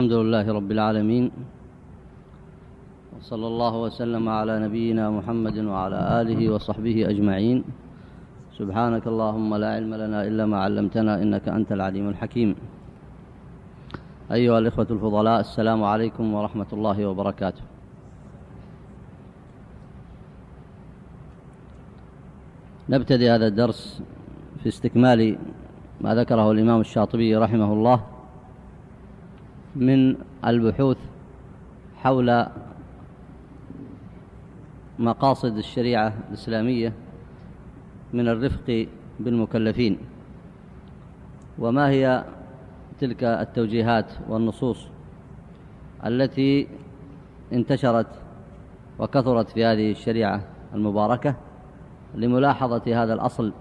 الحمد لله رب العالمين وصلى الله وسلم على نبينا محمد وعلى آله وصحبه أجمعين. سبحانك اللهم لا علم لنا إلا ما علمتنا إنك أنت العليم الحكيم. أيها الإخوة الفضلاء السلام عليكم ورحمة الله وبركاته. نبتدي هذا الدرس في استكمال ما ذكره الإمام الشاطبي رحمه الله. من البحوث حول مقاصد الشريعة الإسلامية من الرفق بالمكلفين. وما هي تلك التوجيهات والنصوص التي انتشرت وكثرت في هذه الشريعة المباركة لملاحظة هذا الأصل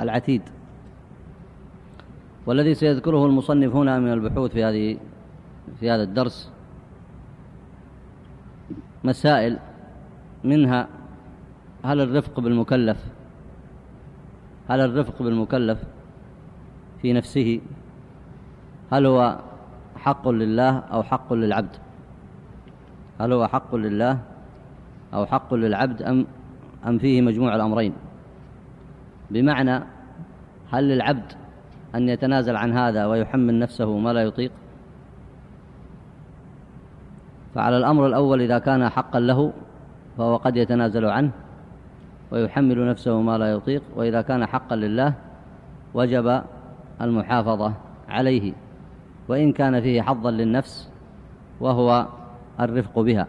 العتيد؟ والذي سيذكره المصنف هنا من البحوث في هذه في هذا الدرس مسائل منها هل الرفق بالمكلف هل الرفق بالمكلف في نفسه هل هو حق لله أو حق للعبد هل هو حق لله أو حق للعبد أم, أم فيه مجموع الأمرين؟ بمعنى هل للعبد أن يتنازل عن هذا ويحمل نفسه ما لا يطيق؟ فعلى الأمر الأول إذا كان حقا له فهو قد يتنازل عنه ويحمل نفسه ما لا يطيق وإذا كان حقا لله وجب المحافظة عليه وإن كان فيه حظا للنفس وهو الرفق بها.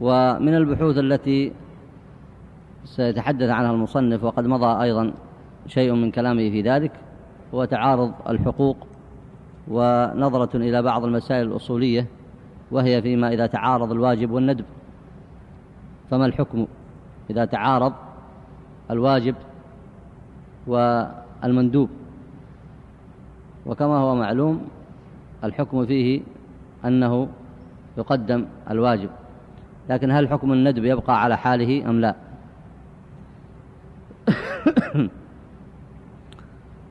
ومن البحوث التي سيتحدث عنها المصنف وقد مضى أيضا شيء من كلامه في ذلك هو تعارض الحقوق ونظرة إلى بعض المسائل الأصولية وهي فيما إذا تعارض الواجب والندب. فما الحكم إذا تعارض الواجب والمندوب؟ وكما هو معلوم الحكم فيه أنه يقدم الواجب. لكن هل حكم الندب يبقى على حاله أم لا؟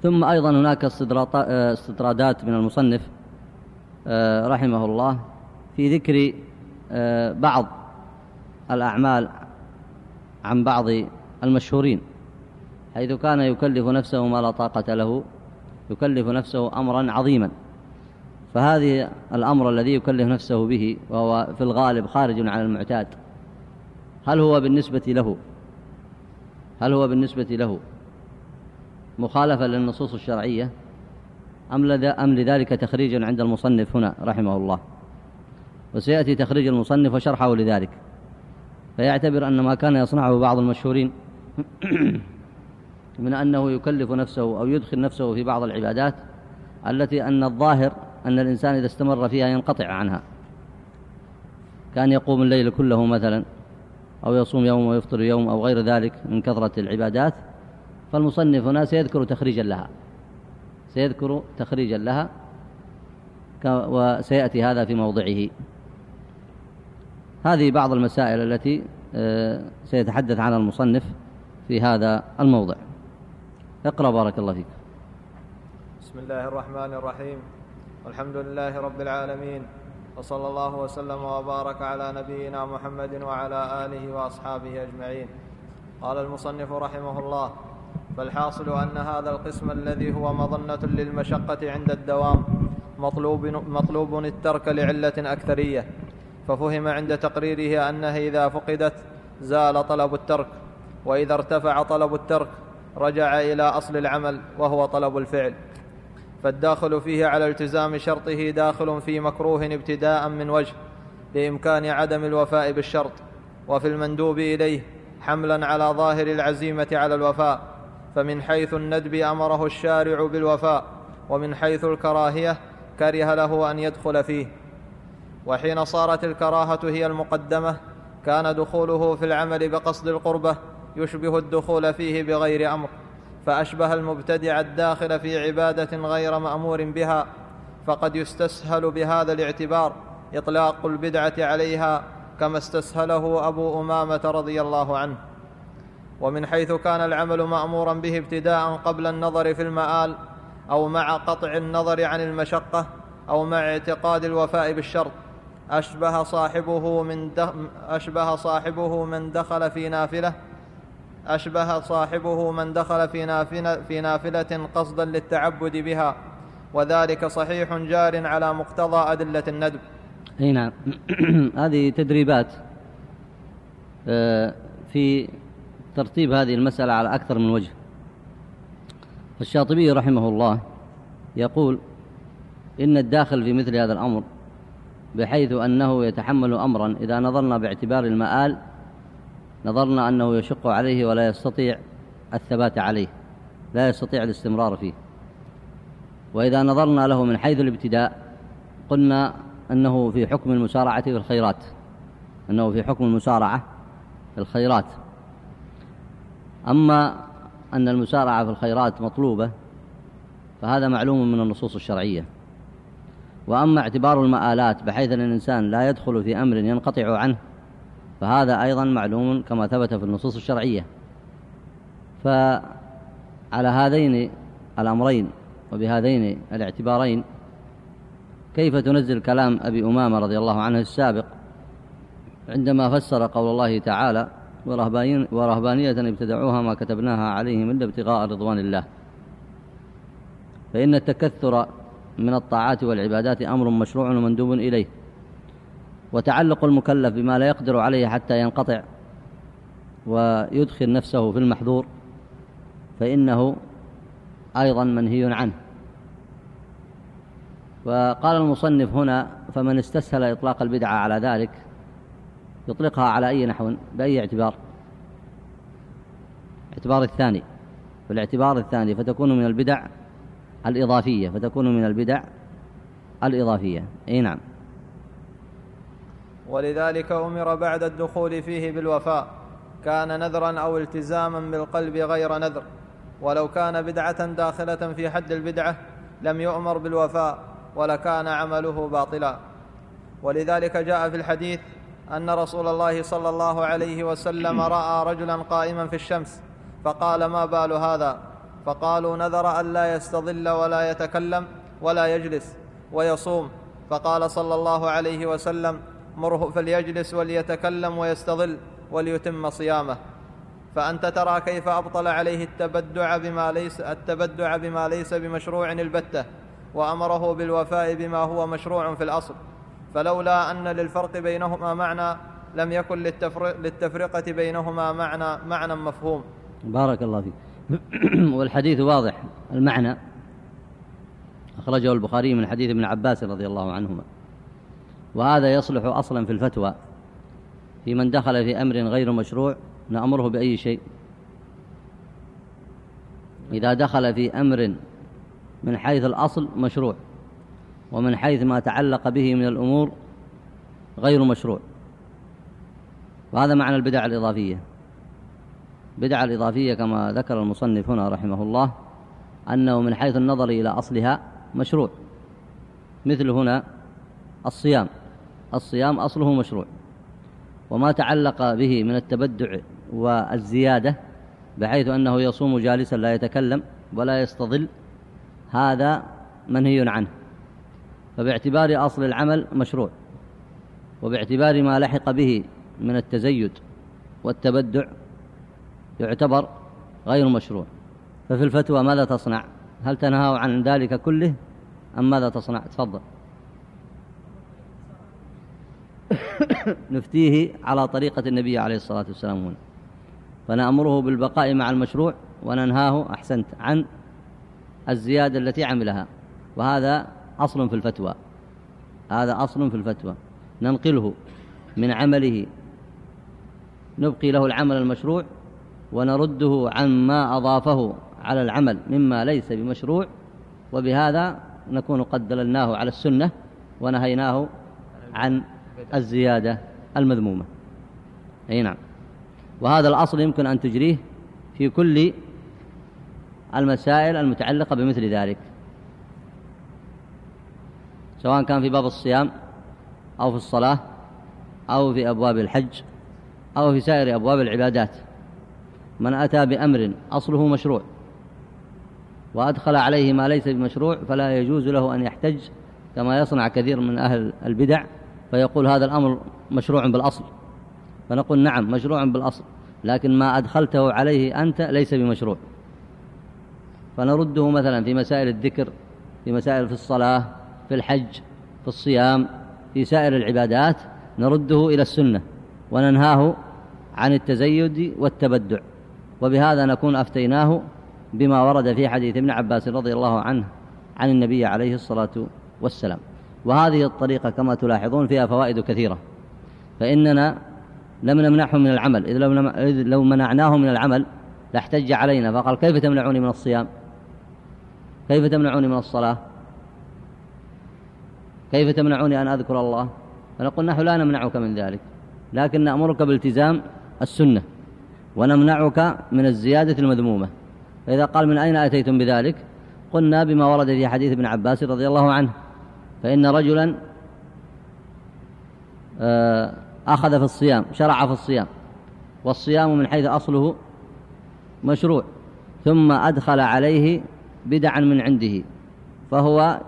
ثم أيضا هناك استطرادات من المصنف آه، رحمه الله في ذكر آه، بعض الأعمال عن بعض المشهورين حيث كان يكلف نفسه ما لا طاقة له يكلف نفسه أمرا عظيما. فهذه الأمر الذي يكلف نفسه به وهو في الغالب خارج عن المعتاد هل هو بالنسبة له؟ هل هو بالنسبة له؟ مخالفة للنصوص الشرعية؟ أم, أم لذلك تخريج عند المصنف هنا رحمه الله؟ وسيأتي تخريج المصنف وشرحه لذلك. فيعتبر أن ما كان يصنعه بعض المشهورين من أنه يكلف نفسه أو يدخل نفسه في بعض العبادات التي أن الظاهر أن الإنسان إذا استمر فيها ينقطع عنها. كان يقوم الليل كله مثلا أو يصوم يوم ويفطر يوم أو غير ذلك من كثرة العبادات فالمصنف هنا سيذكر تخريجا لها. سيذكر تخريجا لها وسيأتي هذا في موضعه. هذه بعض المسائل التي آه، سيتحدث عنها المصنف في هذا الموضع. اقرأ بارك الله فيك. بسم الله الرحمن الرحيم. والحمد لله رب العالمين. وصلى الله وسلم وبارك على نبينا محمد وعلى آله وأصحابه أجمعين. قال المصنف رحمه الله فالحاصل أن هذا القسم الذي هو مظنة للمشقة عند الدوام مطلوب, مطلوب الترك لعلة أكثرية ففهم عند تقريره أنها إذا فقدت زال طلب الترك وإذا ارتفع طلب الترك رجع إلى أصل العمل وهو طلب الفعل. فالداخل فيه على التزام شرطه داخل في مكروه ابتداء من وجه لإمكان عدم الوفاء بالشرط وفي المندوب إليه حملا على ظاهر العزيمة على الوفاء. فمن حيث الندب أمره الشارع بالوفاء ومن حيث الكراهية كره له أن يدخل فيه. وحين صارت الكراهة هي المقدمة كان دخوله في العمل بقصد القربة يشبه الدخول فيه بغير أمر فأشبه المبتدع الداخل في عبادة غير مأمور بها فقد يستسهل بهذا الاعتبار إطلاق البدعة عليها كما استسهله أبو أمامة رضي الله عنه. ومن حيث كان العمل مأمورا به ابتداء قبل النظر في المآل أو مع قطع النظر عن المشقة أو مع اعتقاد الوفاء بالشرط أشبه صاحبه من أشبه صاحبه من دخل في نافلة أشبه صاحبه من دخل في نافلة, في نافلة قصدا للتعبد بها وذلك صحيح جار على مقتضى أدلة الندب. أي نعم. هذه تدريبات آه، في ترتيب هذه المسألة على أكثر من وجه. الشاطبي رحمه الله يقول إن الداخل في مثل هذا الأمر بحيث أنه يتحمل أمرا إذا نظرنا باعتبار المآل نظرنا أنه يشق عليه ولا يستطيع الثبات عليه لا يستطيع الاستمرار فيه. وإذا نظرنا له من حيث الابتداء قلنا أنه في حكم المسارعة في الخيرات أنه في حكم المسارعة في الخيرات. أما أن المسارعة في الخيرات مطلوبة فهذا معلوم من النصوص الشرعية. وأما اعتبار المآلات بحيث أن الإنسان لا يدخل في أمر ينقطع عنه فهذا أيضا معلوم كما ثبت في النصوص الشرعية. فعلى هذين الأمرين وبهذين الاعتبارين كيف تنزل كلام أبي أمامة رضي الله عنه السابق؟ عندما فسر قول الله تعالى ورهبانية ابتدعوها ما كتبناها عليهم إلا ابتغاء رضوان الله. فإن التكثر من الطاعات والعبادات أمر مشروع ومندوب إليه. وتعلق المكلف بما لا يقدر عليه حتى ينقطع ويدخل نفسه في المحظور فإنه أيضا منهي عنه. وقال المصنف هنا فمن استسهل إطلاق البدعة على ذلك يطلقها على أي نحو بأي اعتبار؟ اعتبار الثاني. والاعتبار الثاني فتكون من البدع الإضافية فتكون من البدع الإضافية. أي نعم. ولذلك أمر بعد الدخول فيه بالوفاء. كان نذرا أو التزاما بالقلب غير نذر. ولو كان بدعة داخلة في حد البدعة لم يؤمر بالوفاء ولكان عمله باطلا. ولذلك جاء في الحديث أن رسول الله صلى الله عليه وسلم رأى رجلا قائما في الشمس فقال ما بال هذا؟ فقالوا نذر الا يستظل ولا يتكلم ولا يجلس ويصوم. فقال صلى الله عليه وسلم مره فليجلس وليتكلم ويستظل وليتم صيامه. فأنت ترى كيف أبطل عليه التبدع بما ليس التبدع بما ليس بمشروع البتة وأمره بالوفاء بما هو مشروع في الأصل. فلولا أن للفرق بينهما معنى لم يكن للتفرقة بينهما معنى معنى مفهوم. بارك الله فيك. والحديث واضح. المعنى أخرجه البخاري من حديث ابن عباس رضي الله عنهما. وهذا يصلح أصلا في الفتوى. في من دخل في أمر غير مشروع نأمره بأي شيء. إذا دخل في أمر من حيث الأصل مشروع. ومن حيث ما تعلق به من الأمور غير مشروع. وهذا معنى البدع الإضافية. بدع الإضافية كما ذكر المصنف هنا رحمه الله أنه من حيث النظر إلى أصلها مشروع. مثل هنا الصيام. الصيام أصله مشروع. وما تعلق به من التبدع والزيادة بحيث أنه يصوم جالسا لا يتكلم ولا يستظل هذا منهي عنه. فباعتبار أصل العمل مشروع وباعتبار ما لحق به من التزيد والتبدع يعتبر غير مشروع. ففي الفتوى ماذا تصنع؟ هل تنهى عن ذلك كله أم ماذا تصنع؟ تفضل. نفتيه على طريقة النبي عليه الصلاة والسلام هنا. فنأمره بالبقاء مع المشروع وننهاه أحسنت عن الزيادة التي عملها. وهذا أصل في الفتوى. هذا أصل في الفتوى. ننقله من عمله. نبقي له العمل المشروع ونرده عما أضافه على العمل مما ليس بمشروع. وبهذا نكون قد دللناه على السنة ونهيناه عن الزيادة المذمومة. أي نعم. وهذا الأصل يمكن أن تجريه في كل المسائل المتعلقة بمثل ذلك. سواء كان في باب الصيام أو في الصلاة أو في أبواب الحج أو في سائر أبواب العبادات. من أتى بأمر أصله مشروع. وأدخل عليه ما ليس بمشروع فلا يجوز له أن يحتج كما يصنع كثير من أهل البدع فيقول هذا الأمر مشروع بالأصل. فنقول نعم مشروع بالأصل لكن ما أدخلته عليه أنت ليس بمشروع. فنرده مثلا في مسائل الذكر في مسائل في الصلاة في الحج في الصيام في سائر العبادات نرده إلى السنة وننهاه عن التزيد والتبدع. وبهذا نكون أفتيناه بما ورد في حديث ابن عباس رضي الله عنه عن النبي عليه الصلاة والسلام. وهذه الطريقة كما تلاحظون فيها فوائد كثيرة. فإننا لم نمنعه من العمل إذ لو منعناه من العمل لاحتج علينا فقال كيف تمنعوني من الصيام؟ كيف تمنعوني من الصلاة؟ كيف تمنعوني أن أذكر الله؟ فنقول نحن لا نمنعك من ذلك لكن نأمرك بالتزام السنة ونمنعك من الزيادة المذمومة. فإذا قال من أين أتيتم بذلك؟ قلنا بما ورد في حديث ابن عباس رضي الله عنه فإن رجلا آه، أخذ في الصيام شرع في الصيام والصيام من حيث أصله مشروع ثم أدخل عليه بدعا من عنده فهو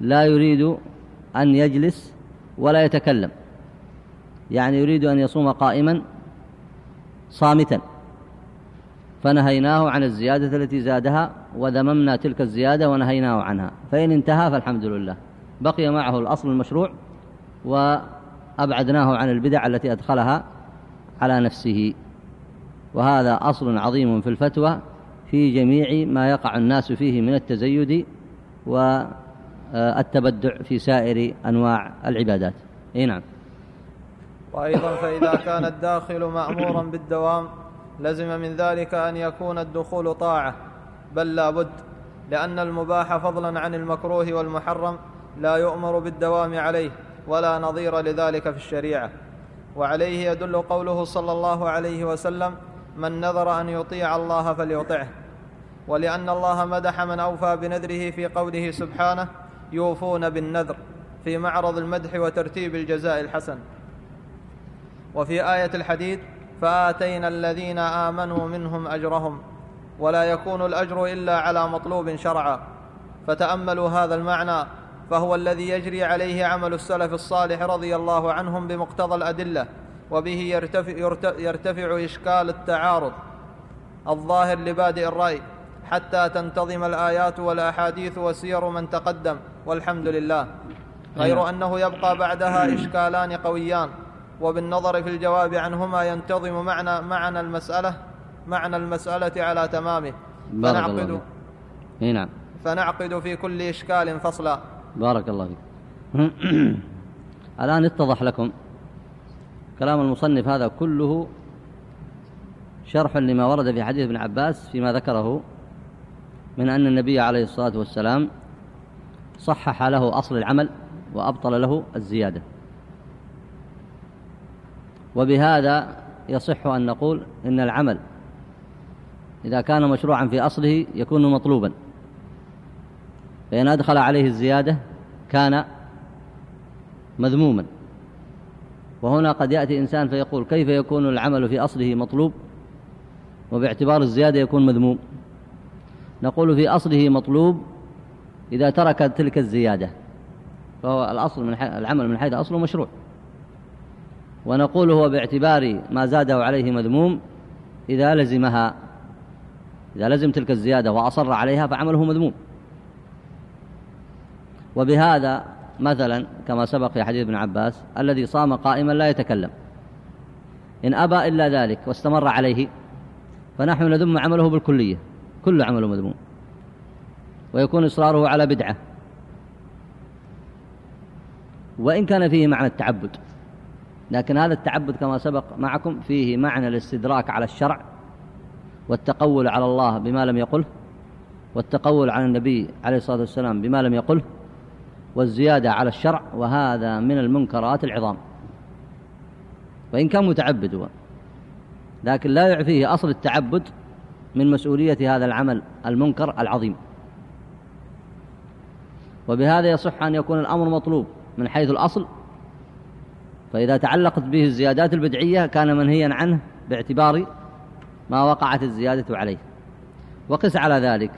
لا يريد أن يجلس ولا يتكلم. يعني يريد أن يصوم قائما صامتا. فنهيناه عن الزيادة التي زادها وذممنا تلك الزيادة ونهيناه عنها. فإن انتهى فالحمد لله. بقي معه الأصل المشروع وأبعدناه عن البدع التي أدخلها على نفسه. وهذا أصل عظيم في الفتوى في جميع ما يقع الناس فيه من التزيد والتبدع في سائر أنواع العبادات. أي نعم. وأيضا فإذا كان الداخل مأمورا بالدوام لزم من ذلك أن يكون الدخول طاعة بل لا بد لأن المباح فضلا عن المكروه والمحرم لا يؤمر بالدوام عليه ولا نظير لذلك في الشريعة. وعليه يدل قوله صلى الله عليه وسلم من نذر أن يطيع الله فليطعه. ولأن الله مدح من أوفى بنذره في قوله سبحانه يوفون بالنذر في معرض المدح وترتيب الجزاء الحسن. وفي آية الحديد فآتينا الذين آمنوا منهم أجرهم ولا يكون الأجر إلا على مطلوب شرعا. فتأملوا هذا المعنى فهو الذي يجري عليه عمل السلف الصالح رضي الله عنهم بمقتضى الأدلة وبه يرتفع, يرتفع إشكال التعارض الظاهر لبادئ الرأي. حتى تنتظم الآيات والأحاديث وسير من تقدم والحمد لله. غير نعم. أنه يبقى بعدها إشكالان قويان وبالنظر في الجواب عنهما ينتظم معنى معنى المسألة معنى المسألة على تمامه. فنعقد نعم. فنعقد في كل إشكال فصلا. بارك الله فيك. الآن اتضح لكم كلام المصنف هذا كله شرح لما ورد في حديث ابن عباس فيما ذكره من أن النبي عليه الصلاة والسلام صحح له أصل العمل وأبطل له الزيادة. وبهذا يصح أن نقول إن العمل إذا كان مشروعا في أصله يكون مطلوبا. فإن أدخل عليه الزيادة كان مذموما. وهنا قد يأتي إنسان فيقول كيف يكون العمل في أصله مطلوب وباعتبار الزيادة يكون مذموم؟ نقول في أصله مطلوب إذا ترك تلك الزيادة. فهو الأصل من العمل من حيث أصله مشروع. ونقول هو باعتبار ما زاده عليه مذموم إذا لزمها. إذا لزم تلك الزيادة وأصر عليها فعمله مذموم. وبهذا مثلا كما سبق في حديث ابن عباس الذي صام قائما لا يتكلم. إن أبى إلا ذلك واستمر عليه فنحن نذم عمله بالكلية. كل عمله مذموم. ويكون إصراره على بدعة. وإن كان فيه معنى التعبد. لكن هذا التعبد كما سبق معكم فيه معنى الاستدراك على الشرع والتقول على الله بما لم يقله والتقول على النبي عليه الصلاة والسلام بما لم يقله والزيادة على الشرع وهذا من المنكرات العظام. وإن كان متعبد هو. لكن لا يعفيه أصل التعبد من مسؤولية هذا العمل المنكر العظيم. وبهذا يصح أن يكون الأمر مطلوب من حيث الأصل فإذا تعلقت به الزيادات البدعية كان منهيا عنه باعتبار ما وقعت الزيادة عليه. وقس على ذلك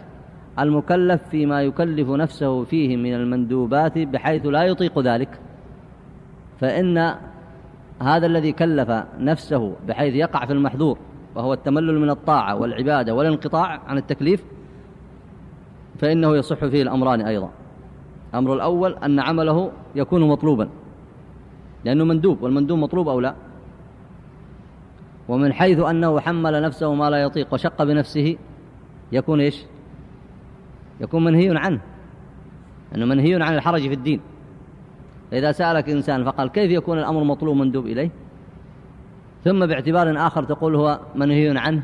المكلف فيما يكلف نفسه فيه من المندوبات بحيث لا يطيق ذلك. فإن هذا الذي كلف نفسه بحيث يقع في المحظور وهو التملل من الطاعة والعبادة والانقطاع عن التكليف فإنه يصح فيه الأمران أيضا. الأمر الأول أن عمله يكون مطلوبا. لأنه مندوب والمندوب مطلوب أو لا؟ ومن حيث أنه حمل نفسه ما لا يطيق وشق بنفسه يكون إيش؟ يكون منهي عنه. أنه منهي عن الحرج في الدين. فإذا سألك إنسان فقال كيف يكون الأمر مطلوب مندوب إليه؟ ثم باعتبار آخر تقول هو منهي عنه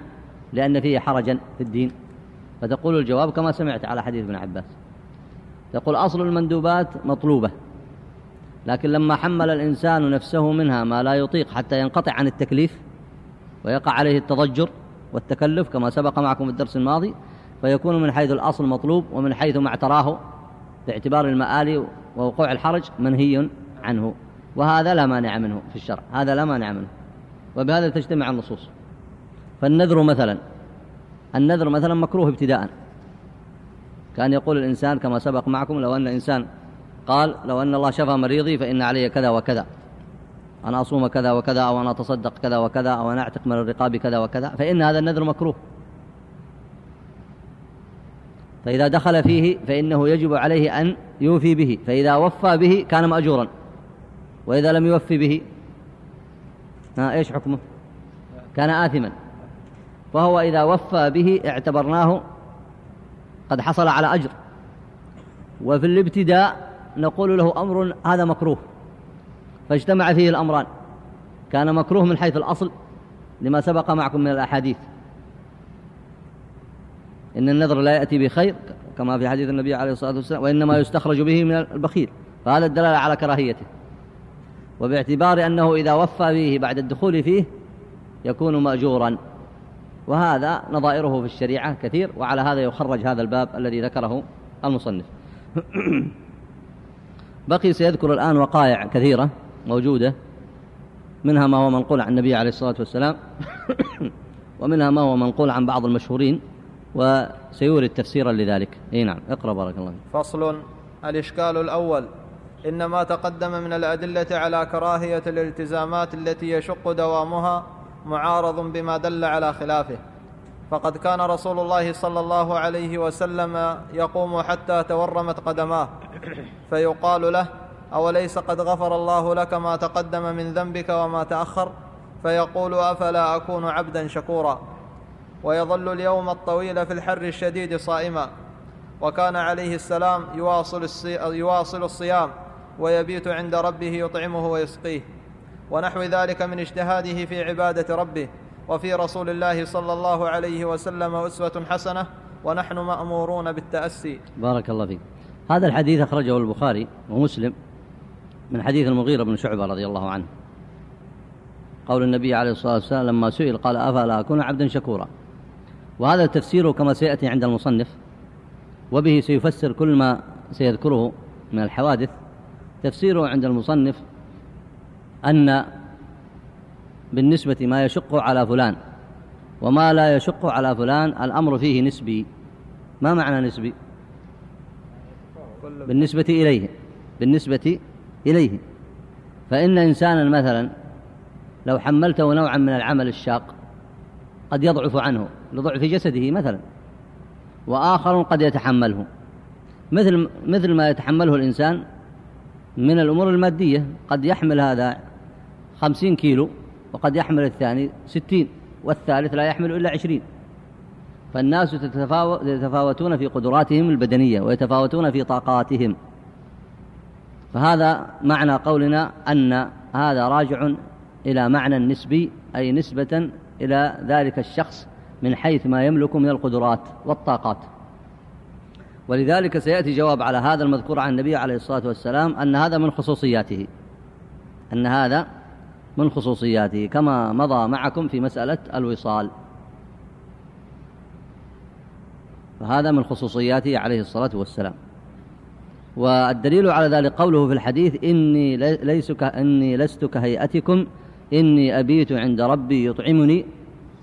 لأن فيه حرجا في الدين. فتقول الجواب كما سمعت على حديث ابن عباس. تقول أصل المندوبات مطلوبة لكن لما حمل الإنسان نفسه منها ما لا يطيق حتى ينقطع عن التكليف ويقع عليه التضجر والتكلف كما سبق معكم في الدرس الماضي فيكون من حيث الأصل مطلوب ومن حيث ما اعتراه باعتبار المآل ووقوع الحرج منهي عنه. وهذا لا مانع منه في الشرع هذا لا مانع منه. وبهذا تجتمع النصوص. فالنذر مثلا النذر مثلا مكروه ابتداء. كان يقول الإنسان كما سبق معكم لو أن إنسان قال لو أن الله شفى مريضي فإن علي كذا وكذا. أنا أصوم كذا وكذا أو أنا أتصدق كذا وكذا أو أنا أعتق من الرقاب كذا وكذا. فإن هذا النذر مكروه. فإذا دخل فيه فإنه يجب عليه أن يوفي به. فإذا وفى به كان مأجورا. وإذا لم يوفي به ها إيش حكمه؟ كان آثما. فهو إذا وفى به اعتبرناه قد حصل على أجر. وفي الابتداء نقول له أمر هذا مكروه. فاجتمع فيه الأمران. كان مكروه من حيث الأصل لما سبق معكم من الأحاديث. إن النذر لا يأتي بخير كما في حديث النبي عليه الصلاة والسلام وإنما يستخرج به من البخيل. فهذا الدلالة على كراهيته. وباعتبار أنه إذا وفى به بعد الدخول فيه يكون مأجورا. وهذا نظائره في الشريعة كثير وعلى هذا يخرج هذا الباب الذي ذكره المصنف. بقي سيذكر الآن وقائع كثيرة موجودة منها ما هو منقول عن النبي عليه الصلاة والسلام ومنها ما هو منقول عن بعض المشهورين وسيورد تفسيرا لذلك. إي نعم اقرأ بارك الله فصل الإشكال الأول. إن ما تقدم من الأدلة على كراهية الالتزامات التي يشق دوامها معارض بما دل على خلافه. فقد كان رسول الله صلى الله عليه وسلم يقوم حتى تورمت قدماه. فيقال له أوليس قد غفر الله لك ما تقدم من ذنبك وما تأخر؟ فيقول أفلا أكون عبدا شكورا. ويظل اليوم الطويل في الحر الشديد صائما. وكان عليه السلام يواصل. يواصل الصيام. ويبيت عند ربه يطعمه ويسقيه. ونحو ذلك من اجتهاده في عبادة ربه. وفي رسول الله صلى الله عليه وسلم أسوة حسنة. ونحن مأمورون بالتأسي. بارك الله فيك. هذا الحديث أخرجه البخاري ومسلم من حديث المغيرة بن شعبة رضي الله عنه. قول النبي عليه الصلاة والسلام لما سئل قال أفلا أكون عبدا شكورا. وهذا تفسيره كما سيأتي عند المصنف. وبه سيفسر كل ما سيذكره من الحوادث. تفسيره عند المصنف أن بالنسبة ما يشق على فلان وما لا يشق على فلان الأمر فيه نسبي. ما معنى نسبي؟ بالنسبة إليه بالنسبة إليه. فإن إنسانا مثلا لو حملته نوعا من العمل الشاق قد يضعف عنه لضعف جسده مثلا وآخر قد يتحمله. مثل مثل ما يتحمله الإنسان من الأمور المادية قد يحمل هذا خمسين كيلو وقد يحمل الثاني ستين والثالث لا يحمل إلا عشرين. فالناس يتفاوتون في قدراتهم البدنية ويتفاوتون في طاقاتهم. فهذا معنى قولنا أن هذا راجع إلى معنى نسبي أي نسبة إلى ذلك الشخص من حيث ما يملك من القدرات والطاقات. ولذلك سيأتي جواب على هذا المذكور عن النبي عليه الصلاة والسلام أن هذا من خصوصياته. أن هذا من خصوصياته كما مضى معكم في مسألة الوصال. فهذا من خصوصياته عليه الصلاة والسلام. والدليل على ذلك قوله في الحديث إني, ليس إني لست كهيئتكم إني أبيت عند ربي يطعمني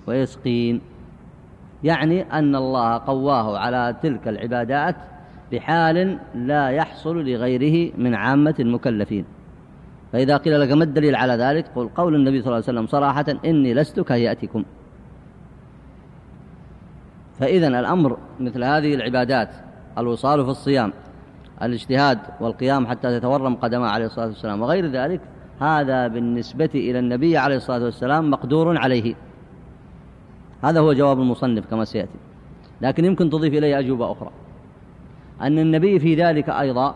ويسقين. يعني أن الله قواه على تلك العبادات بحال لا يحصل لغيره من عامة المكلفين. فإذا قيل لك ما الدليل على ذلك؟ قل قول النبي صلى الله عليه وسلم صراحة إني لست كهيئتكم فإذا الأمر مثل هذه العبادات الوصال في الصيام الاجتهاد والقيام حتى تتورم قدمه عليه الصلاة والسلام وغير ذلك هذا بالنسبة إلى النبي عليه الصلاة والسلام مقدور عليه. هذا هو جواب المصنف كما سيأتي. لكن يمكن تضيف إليه أجوبة أخرى. أن النبي في ذلك أيضا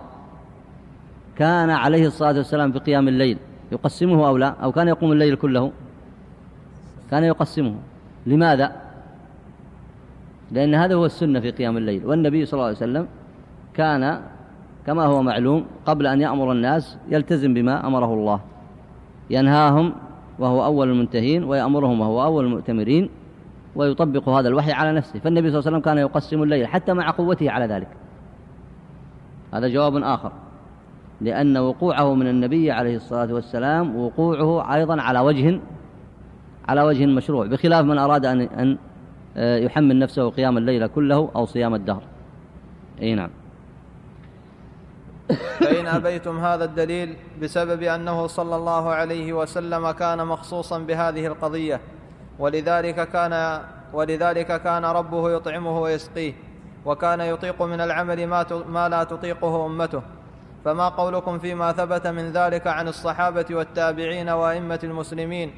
كان عليه الصلاة والسلام في قيام الليل. يقسمه أو لا؟ أو كان يقوم الليل كله؟ كان يقسمه. لماذا؟ لأن هذا هو السنة في قيام الليل. والنبي صلى الله عليه وسلم كان كما هو معلوم قبل أن يأمر الناس يلتزم بما أمره الله. ينهاهم وهو أول المنتهين ويأمرهم وهو أول المؤتمرين ويطبق هذا الوحي على نفسه. فالنبي صلى الله عليه وسلم كان يقسم الليل حتى مع قوته على ذلك. هذا جواب آخر. لأن وقوعه من النبي عليه الصلاة والسلام وقوعه أيضا على وجه على وجه مشروع بخلاف من أراد أن أن آه، يحمل نفسه قيام الليل كله أو صيام الدهر. أي نعم. فإن أبيتم هذا الدليل بسبب أنه صلى الله عليه وسلم كان مخصوصا بهذه القضية. ولذلك كان ولذلك كان ربه يطعمه ويسقيه وكان يطيق من العمل ما, ما لا تطيقه أمته. فما قولكم فيما ثبت من ذلك عن الصحابة والتابعين وأئمة المسلمين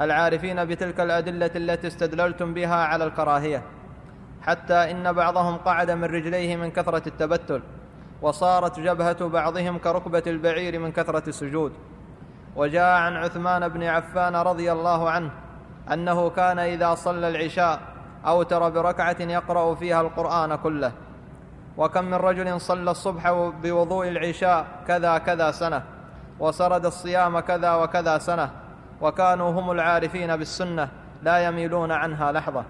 العارفين بتلك الأدلة التي استدللتم بها على الكراهية حتى إن بعضهم قعد من رجليه من كثرة التبتل وصارت جبهة بعضهم كركبة البعير من كثرة السجود. وجاء عن عثمان بن عفان رضي الله عنه أنه كان إذا صلى العشاء أوتر بركعة يقرأ فيها القرآن كله. وكم من رجل صلى الصبح بوضوء العشاء كذا كذا سنة وسرد الصيام كذا وكذا سنة وكانوا هم العارفين بالسنة لا يميلون عنها لحظة.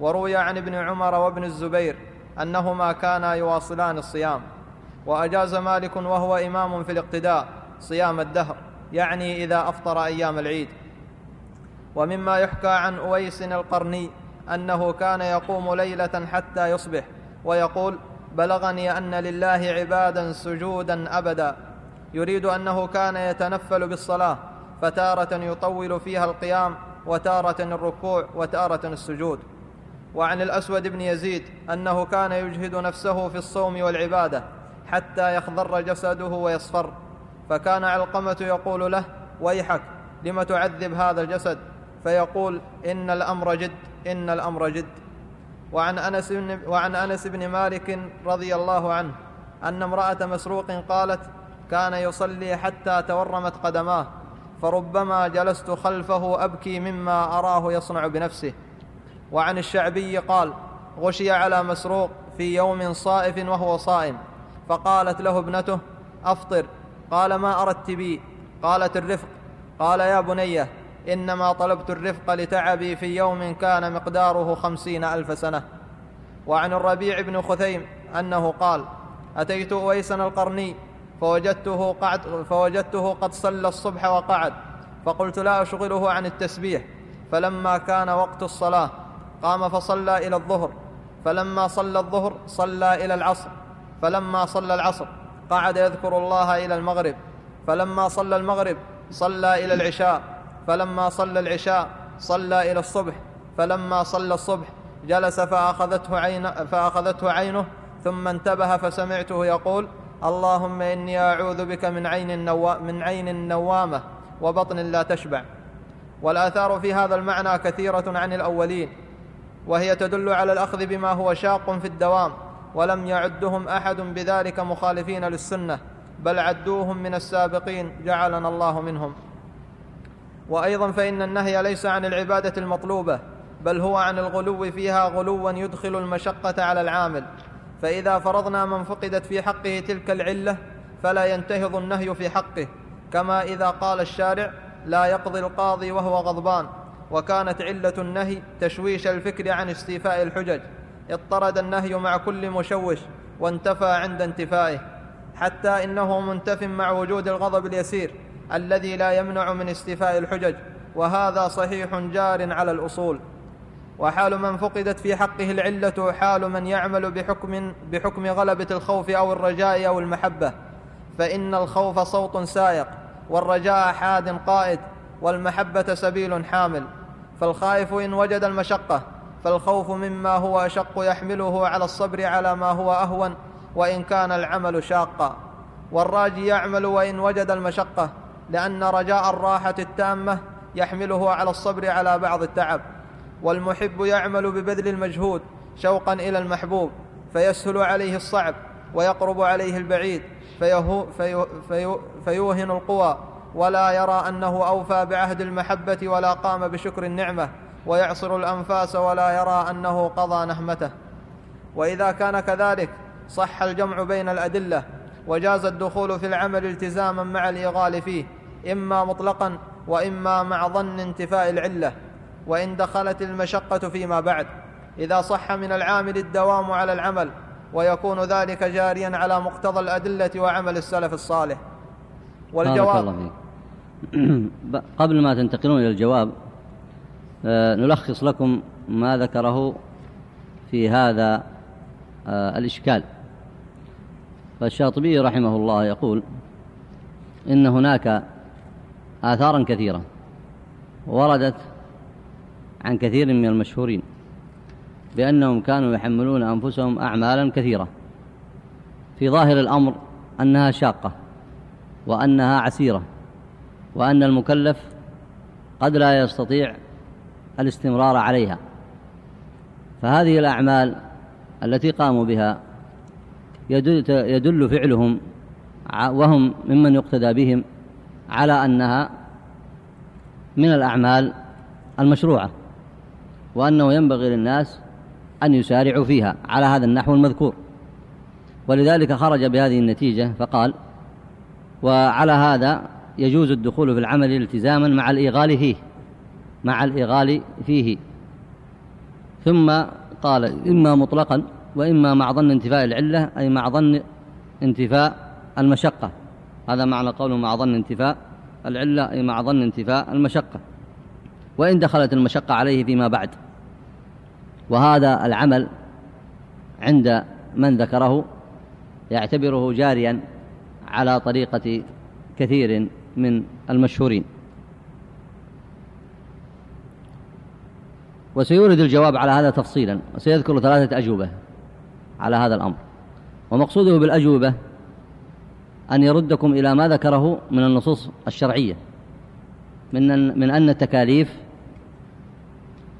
وروي عن ابن عمر وابن الزبير أنهما كانا يواصلان الصيام. وأجاز مالك وهو إمام في الاقتداء صيام الدهر يعني إذا أفطر أيام العيد. ومما يحكى عن أويس القرني أنه كان يقوم ليلة حتى يصبح ويقول بلغني أن لله عبادا سجودا أبدا. يريد أنه كان يتنفل بالصلاة فتارة يطول فيها القيام وتارة الركوع وتارة السجود. وعن الأسود بن يزيد أنه كان يجهد نفسه في الصوم والعبادة حتى يخضر جسده ويصفر. فكان علقمة يقول له ويحك لم تعذب هذا الجسد؟ فيقول إن الأمر جد إن الأمر جد. وعن أنس بن, وعن أنس بن مالك رضي الله عنه أن امرأة مسروق قالت كان يصلي حتى تورمت قدماه فربما جلست خلفه أبكي مما أراه يصنع بنفسه. وعن الشعبي قال غشي على مسروق في يوم صائف وهو صائم فقالت له ابنته أفطر قال ما أردت بي قالت الرفق قال يا بنيه إنما طلبت الرفق لتعبي في يوم كان مقداره خمسين ألف سنة. وعن الربيع بن خثيم أنه قال أتيت أويسا القرني فوجدته, قعد فوجدته قد صلى الصبح وقعد فقلت لا أشغله عن التسبيح. فلما كان وقت الصلاة قام فصلى إلى الظهر. فلما صلى الظهر صلى إلى العصر. فلما صلى العصر قعد يذكر الله إلى المغرب. فلما صلى المغرب صلى إلى العشاء. فلما صلى العشاء صلى إلى الصبح فلما صلى الصبح جلس فأخذته, عين فأخذته عينه ثم انتبه فسمعته يقول اللهم إني أعوذ بك من عين, النوا من عين النوامة وبطن لا تشبع والآثار في هذا المعنى كثيرة عن الأولين وهي تدل على الأخذ بما هو شاق في الدوام ولم يعدهم أحد بذلك مخالفين للسنة بل عدوهم من السابقين جعلنا الله منهم. وأيضا فإن النهي ليس عن العبادة المطلوبة بل هو عن الغلو فيها غلوا يدخل المشقة على العامل. فإذا فرضنا من فقدت في حقه تلك العلة فلا ينتهض النهي في حقه. كما إذا قال الشارع لا يقضي القاضي وهو غضبان وكانت علة النهي تشويش الفكر عن استيفاء الحجج. اضطرد النهي مع كل مشوش وانتفى عند انتفائه حتى إنه منتف مع وجود الغضب اليسير. الذي لا يمنع من استيفاء الحجج وهذا صحيح جار على الأصول. وحال من فقدت في حقه العلة حال من يعمل بحكم بحكم غلبة الخوف أو الرجاء أو المحبة. فإن الخوف صوت سائق والرجاء حاد قائد والمحبة سبيل حامل. فالخائف إن وجد المشقة فالخوف مما هو أشق يحمله على الصبر على ما هو أهون وإن كان العمل شاقا. والراجي يعمل وإن وجد المشقة لأن رجاء الراحة التامة يحمله على الصبر على بعض التعب والمحب يعمل ببذل المجهود شوقا إلى المحبوب فيسهل عليه الصعب ويقرب عليه البعيد فيهو فيو فيو فيوهن القوى ولا يرى أنه أوفى بعهد المحبة ولا قام بشكر النعمة ويعصر الأنفاس ولا يرى أنه قضى نهمته. وإذا كان كذلك صح الجمع بين الأدلة وجاز الدخول في العمل التزاما مع الإغال فيه إما مطلقا وإما مع ظن انتفاء العلة وإن دخلت المشقة فيما بعد. إذا صح من العامل الدوام على العمل ويكون ذلك جاريا على مقتضى الأدلة وعمل السلف الصالح. والجواب الله فيك. قبل ما تنتقلون إلى الجواب آه، نلخص لكم ما ذكره في هذا آه، الإشكال. فالشاطبي رحمه الله يقول إن هناك آثارا كثيرة وردت عن كثير من المشهورين بأنهم كانوا يحملون أنفسهم أعمالا كثيرة في ظاهر الأمر أنها شاقة وأنها عسيرة وأن المكلف قد لا يستطيع الاستمرار عليها فهذه الأعمال التي قاموا بها يدل, يدل فعلهم وهم ممن يقتدى بهم على أنها من الأعمال المشروعة وأنه ينبغي للناس أن يسارعوا فيها على هذا النحو المذكور. ولذلك خرج بهذه النتيجة فقال وعلى هذا يجوز الدخول في العمل التزاما مع الإيغال فيه مع الإيغال فيه. ثم قال إما مطلقا وإما مع ظن انتفاء العلة أي مع ظن انتفاء المشقة. هذا معنى قوله مع ظن انتفاء العلة أي مع ظن انتفاء المشقة. وإن دخلت المشقة عليه فيما بعد. وهذا العمل عند من ذكره يعتبره جاريا على طريقة كثير من المشهورين. وسيورد الجواب على هذا تفصيلا وسيذكر ثلاثة أجوبة. على هذا الأمر. ومقصوده بالأجوبة أن يردكم إلى ما ذكره من النصوص الشرعية من من أن التكاليف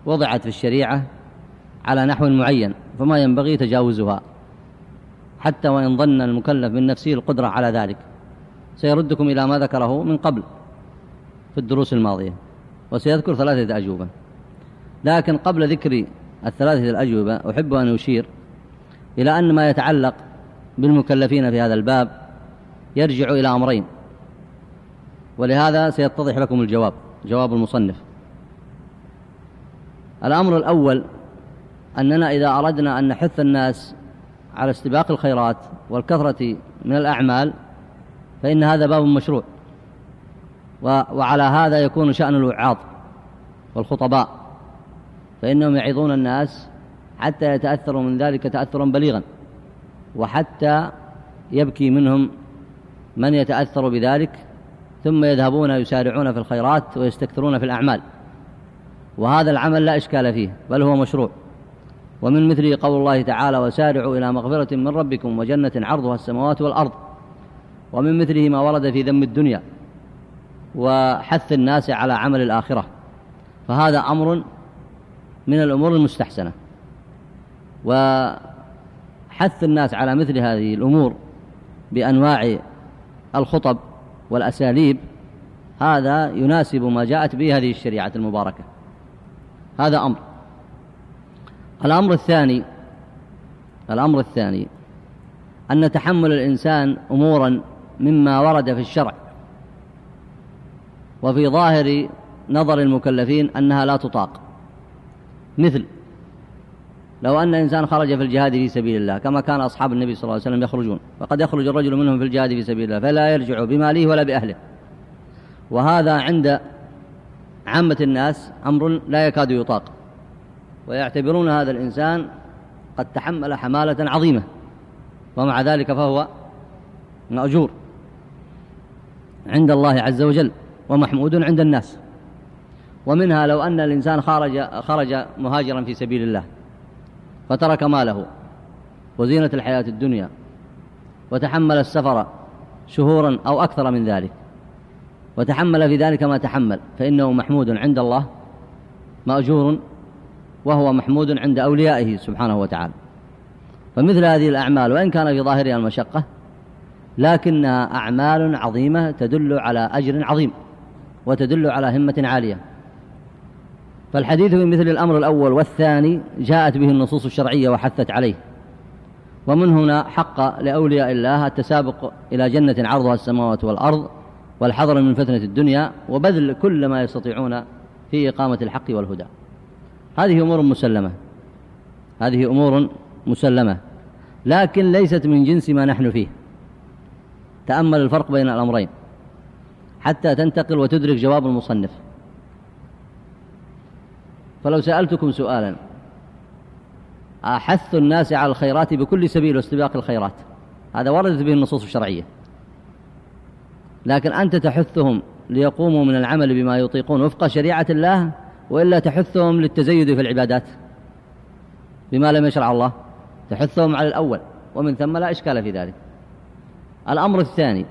وضعت في الشريعة على نحو معين فما ينبغي تجاوزها حتى وإن ظن المكلف من نفسه القدرة على ذلك. سيردكم إلى ما ذكره من قبل في الدروس الماضية وسيذكر ثلاثة أجوبة. لكن قبل ذكر الثلاثة الأجوبة أحب أن أشير إلى أن ما يتعلق بالمكلفين في هذا الباب يرجع إلى أمرين. ولهذا سيتضح لكم الجواب جواب المصنف. الأمر الأول أننا إذا أردنا أن نحث الناس على استباق الخيرات والكثرة من الأعمال فإن هذا باب مشروع. وعلى هذا يكون شأن الوعاظ والخطباء. فإنهم يعظون الناس حتى يتأثروا من ذلك تأثرا بليغا. وحتى يبكي منهم من يتأثر بذلك ثم يذهبون يسارعون في الخيرات ويستكثرون في الأعمال. وهذا العمل لا إشكال فيه بل هو مشروع. ومن مثله قول الله تعالى وسارعوا إلى مغفرة من ربكم وجنة عرضها السماوات والأرض ومن مثله ما ورد في ذم الدنيا وحث الناس على عمل الآخرة. فهذا أمر من الأمور المستحسنة. وحث الناس على مثل هذه الأمور بأنواع الخطب والأساليب هذا يناسب ما جاءت به هذه الشريعة المباركة. هذا أمر. الأمر الثاني الأمر الثاني أن تحمل الإنسان أمورا مما ورد في الشرع. وفي ظاهر نظر المكلفين أنها لا تطاق. مثل لو أن إنسان خرج في الجهاد في سبيل الله كما كان أصحاب النبي صلى الله عليه وسلم يخرجون فقد يخرج الرجل منهم في الجهاد في سبيل الله فلا يرجع بماله ولا بأهله. وهذا عند عامة الناس أمر لا يكاد يطاق. ويعتبرون هذا الإنسان قد تحمل حمالة عظيمة ومع ذلك فهو مأجور. عند الله عز وجل ومحمود عند الناس. ومنها لو أن الإنسان خرج, خرج مهاجرا في سبيل الله. فترك ماله وزينة الحياة الدنيا وتحمل السفر شهورا أو أكثر من ذلك. وتحمل في ذلك ما تحمل فإنه محمود عند الله مأجور وهو محمود عند أوليائه سبحانه وتعالى. فمثل هذه الأعمال وإن كان في ظاهرها المشقة لكنها أعمال عظيمة تدل على أجر عظيم وتدل على همة عالية. فالحديث في مثل الأمر الأول والثاني جاءت به النصوص الشرعية وحثت عليه. ومن هنا حق لأولياء الله التسابق إلى جنة عرضها السماوات والأرض والحذر من فتنة الدنيا وبذل كل ما يستطيعون في إقامة الحق والهدى. هذه أمور مسلمة. هذه أمور مسلمة. لكن ليست من جنس ما نحن فيه. تأمل الفرق بين الأمرين. حتى تنتقل وتدرك جواب المصنف. فلو سألتكم سؤالا أحث الناس على الخيرات بكل سبيل واستباق الخيرات؟ هذا وردت به النصوص الشرعية. لكن أنت تحثهم ليقوموا من العمل بما يطيقون وفق شريعة الله وإلا تحثهم للتزيد في العبادات بما لم يشرع الله. تحثهم على الأول ومن ثم لا إشكال في ذلك. الأمر الثاني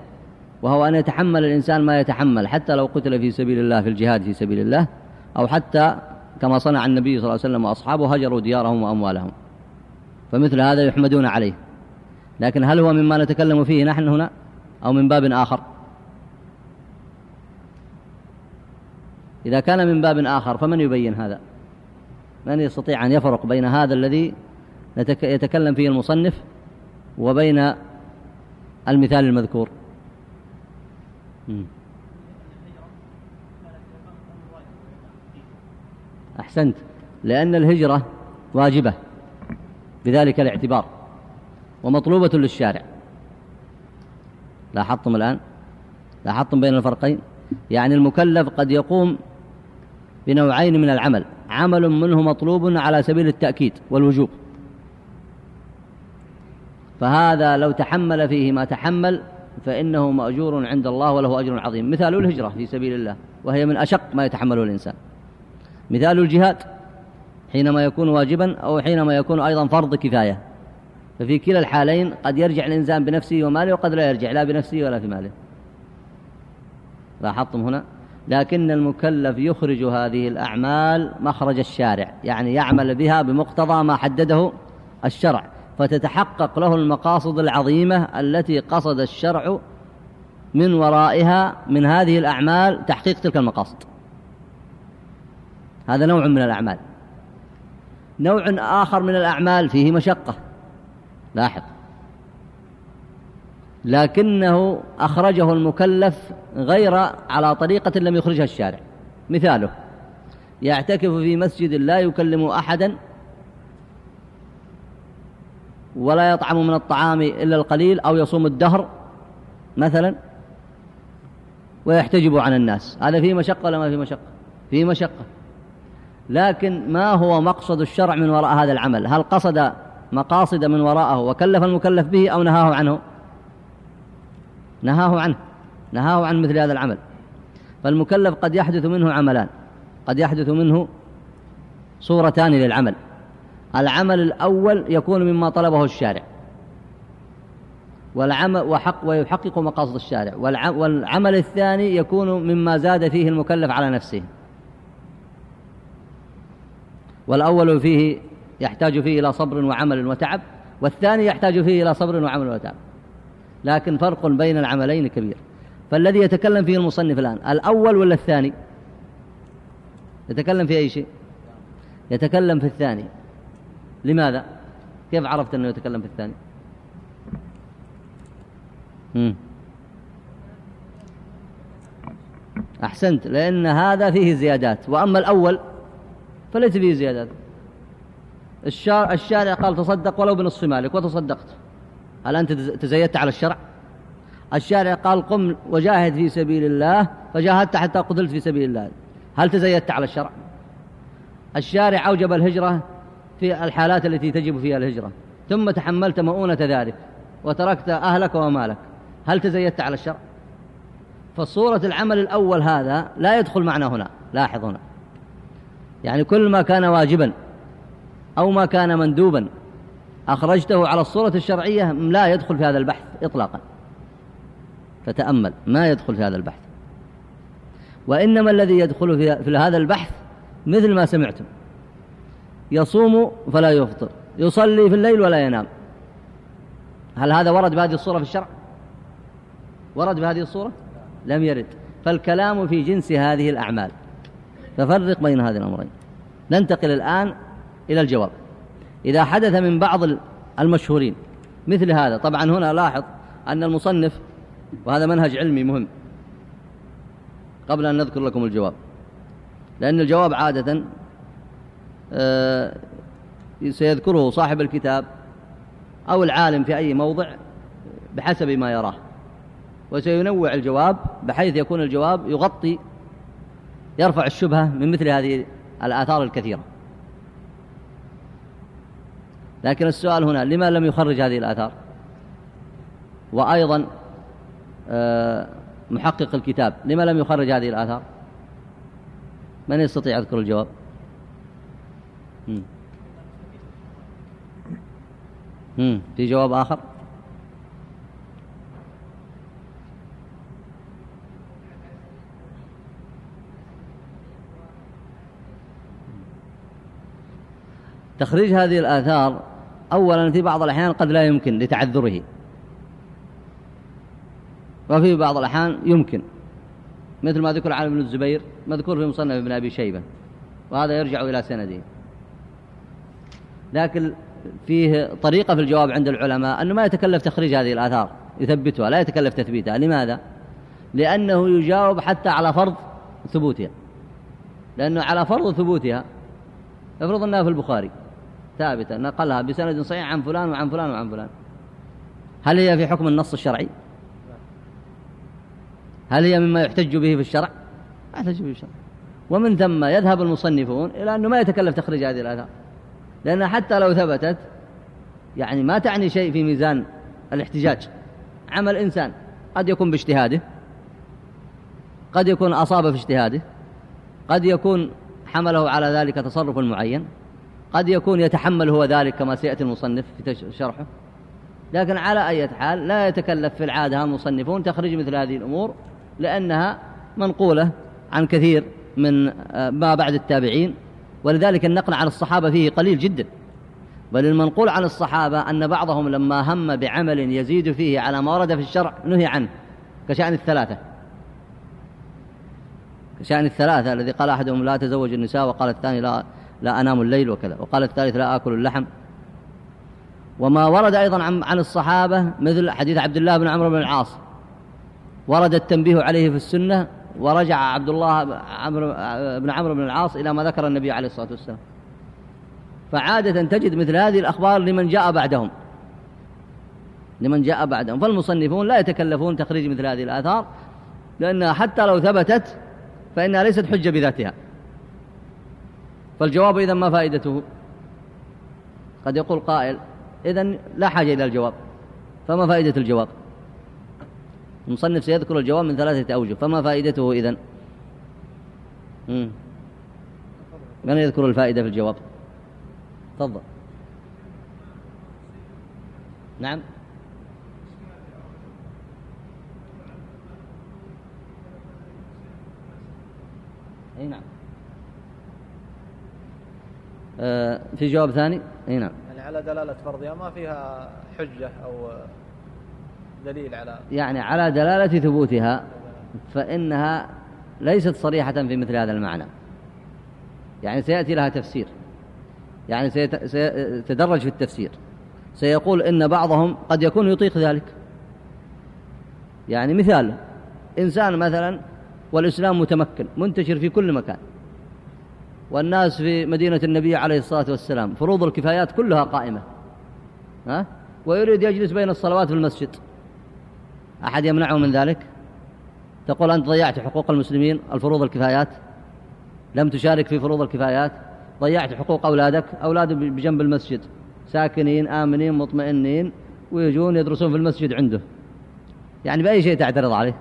وهو أن يتحمل الإنسان ما يتحمل حتى لو قتل في سبيل الله في الجهاد في سبيل الله أو حتى كما صنع النبي صلى الله عليه وسلم وأصحابه هجروا ديارهم وأموالهم. فمثل هذا يحمدون عليه. لكن هل هو مما نتكلم فيه نحن هنا أو من باب آخر؟ إذا كان من باب آخر فمن يبين هذا؟ من يستطيع أن يفرق بين هذا الذي يتكلم فيه المصنف وبين المثال المذكور. أحسنت. لأن الهجرة واجبة. بذلك الاعتبار. ومطلوبة للشارع. لاحظتم الآن؟ لاحظتم بين الفرقين؟ يعني المكلف قد يقوم بنوعين من العمل. عمل منه مطلوب على سبيل التأكيد والوجوب. فهذا لو تحمل فيه ما تحمل فإنه مأجور عند الله وله أجر عظيم. مثال الهجرة في سبيل الله وهي من أشق ما يتحمله الإنسان. مثال الجهاد حينما يكون واجبا أو حينما يكون أيضا فرض كفاية. ففي كلا الحالين قد يرجع الإنسان بنفسه وماله وقد لا يرجع لا بنفسه ولا في ماله. لاحظتم هنا؟ لكن المكلف يخرج هذه الأعمال مخرج الشارع يعني يعمل بها بمقتضى ما حدده الشرع. فتتحقق له المقاصد العظيمة التي قصد الشرع من ورائها من هذه الأعمال تحقيق تلك المقاصد. هذا نوع من الأعمال. نوع آخر من الأعمال فيه مشقة. لاحظ. لكنه أخرجه المكلف غير على طريقة لم يخرجها الشارع. مثاله. يعتكف في مسجد لا يكلم أحدا ولا يطعم من الطعام إلا القليل أو يصوم الدهر مثلا ويحتجب عن الناس. هذا فيه مشقة ولا ما فيه مشقة؟ فيه مشقة. لكن ما هو مقصد الشرع من وراء هذا العمل؟ هل قصد مقاصد من وراءه وكلف المكلف به أو نهاه عنه؟ نهاه عنه. نهاه عن مثل هذا العمل. فالمكلف قد يحدث منه عملان. قد يحدث منه صورتان للعمل. العمل الأول يكون مما طلبه الشارع. والعمل وحق ويحقق مقاصد الشارع. والعمل الثاني يكون مما زاد فيه المكلف على نفسه. والأول فيه يحتاج فيه إلى صبر وعمل وتعب والثاني يحتاج فيه إلى صبر وعمل وتعب. لكن فرق بين العملين كبير. فالذي يتكلم فيه المصنف الآن الأول ولا الثاني؟ يتكلم في أي شيء؟ يتكلم في الثاني. لماذا؟ كيف عرفت أنه يتكلم في الثاني؟ مم. أحسنت لأن هذا فيه زيادات. وأما الأول فليس فيه زيادات الشارع قال تصدق ولو بنصف مالك وتصدقت. هل أنت تزيدت على الشرع؟ الشارع قال قم وجاهد في سبيل الله فجاهدت حتى قتلت في سبيل الله. هل تزيدت على الشرع؟ الشارع أوجب الهجرة في الحالات التي تجب فيها الهجرة. ثم تحملت مؤونة ذلك وتركت أهلك ومالك. هل تزيدت على الشرع؟ فصورة العمل الأول هذا لا يدخل معنا هنا لاحظ هنا. يعني كل ما كان واجبا أو ما كان مندوبا أخرجته على الصورة الشرعية لا يدخل في هذا البحث إطلاقا. فتأمل ما يدخل في هذا البحث. وإنما الذي يدخل في هذا البحث مثل ما سمعتم. يصوم فلا يفطر يصلي في الليل ولا ينام. هل هذا ورد بهذه الصورة في الشرع؟ ورد بهذه الصورة؟ لم يرد. فالكلام في جنس هذه الأعمال. ففرق بين هذه الأمرين. ننتقل الآن إلى الجواب. إذا حدث من بعض المشهورين مثل هذا طبعا هنا لاحظ أن المصنف وهذا منهج علمي مهم قبل أن نذكر لكم الجواب لأن الجواب عادة آه، سيذكره صاحب الكتاب أو العالم في أي موضع بحسب ما يراه. وسينوع الجواب بحيث يكون الجواب يغطي يرفع الشبهة من مثل هذه الآثار الكثيرة. لكن السؤال هنا لما لم يخرج هذه الآثار؟ وأيضا آه، محقق الكتاب لما لم يخرج هذه الآثار؟ من يستطيع يذكر الجواب؟ في جواب آخر؟ تخريج هذه الآثار أولا في بعض الأحيان قد لا يمكن لتعذره. وفي بعض الأحيان يمكن. مثل ما ذكر عن ابن الزبير مذكور في مصنف ابن أبي شيبة. وهذا يرجع إلى سنده. لكن فيه طريقة في الجواب عند العلماء أنه ما يتكلف تخريج هذه الآثار يثبتها لا يتكلف تثبيتها. لماذا؟ لأنه يجاوب حتى على فرض ثبوتها. لأنه على فرض ثبوتها افرض أنها في البخاري. ثابتة نقلها بسند صحيح عن فلان وعن فلان وعن فلان. هل هي في حكم النص الشرعي؟ هل هي مما يحتج به في الشرع؟ يحتج به في الشرع. ومن ثم يذهب المصنفون إلى أنه ما يتكلف تخريج هذه الآثار. لأن حتى لو ثبتت يعني ما تعني شيء في ميزان الاحتجاج. عمل إنسان قد يكون باجتهاده قد يكون أصاب في اجتهاده قد يكون حمله على ذلك تصرف معين. قد يكون يتحمل هو ذلك كما سيأتي المصنف في شرحه. لكن على أي حال لا يتكلف في العادة المصنفون تخرج مثل هذه الأمور لأنها منقولة عن كثير من آه، ما بعد التابعين ولذلك النقل عن الصحابة فيه قليل جدا. بل المنقول عن الصحابة أن بعضهم لما هم بعمل يزيد فيه على ما ورد في الشرع نهي عنه كشأن الثلاثة. كشأن الثلاثة الذي قال أحدهم لا تزوج النساء وقال الثاني لا لا أنام الليل وكذا. وقال الثالث لا آكل اللحم. وما ورد أيضا عن, الصحابة مثل حديث عبد الله بن عمرو بن العاص. ورد التنبيه عليه في السنة ورجع عبد الله بن عمرو بن العاص إلى ما ذكر النبي عليه الصلاة والسلام. فعادة تجد مثل هذه الأخبار لمن جاء بعدهم. لمن جاء بعدهم. فالمصنفون لا يتكلفون تخريج مثل هذه الآثار لأنها حتى لو ثبتت فإنها ليست حجة بذاتها. فالجواب إذا ما فائدته؟ قد يقول قائل إذن لا حاجة إلى الجواب. فما فائدة الجواب؟ المصنف سيذكر الجواب من ثلاثة أوجه فما فائدته إذن؟ من يذكر الفائدة في الجواب؟ تفضل. نعم. أي نعم. في جواب ثاني؟ إي نعم. يعني على دلالة فرضها ما فيها حجة أو دليل على يعني على دلالة ثبوتها فإنها ليست صريحة في مثل هذا المعنى. يعني سيأتي لها تفسير. يعني سيتدرج في التفسير. سيقول إن بعضهم قد يكون يطيق ذلك. يعني مثال إنسان مثلا والإسلام متمكن منتشر في كل مكان. والناس في مدينة النبي عليه الصلاة والسلام. فروض الكفايات كلها قائمة. ها؟ ويريد يجلس بين الصلوات في المسجد. أحد يمنعه من ذلك؟ تقول أنت ضيعت حقوق المسلمين الفروض الكفايات؟ لم تشارك في فروض الكفايات؟ ضيعت حقوق أولادك؟ أولاد بجنب المسجد. ساكنين آمنين مطمئنين ويجون يدرسون في المسجد عنده. يعني بأي شيء تعترض عليه؟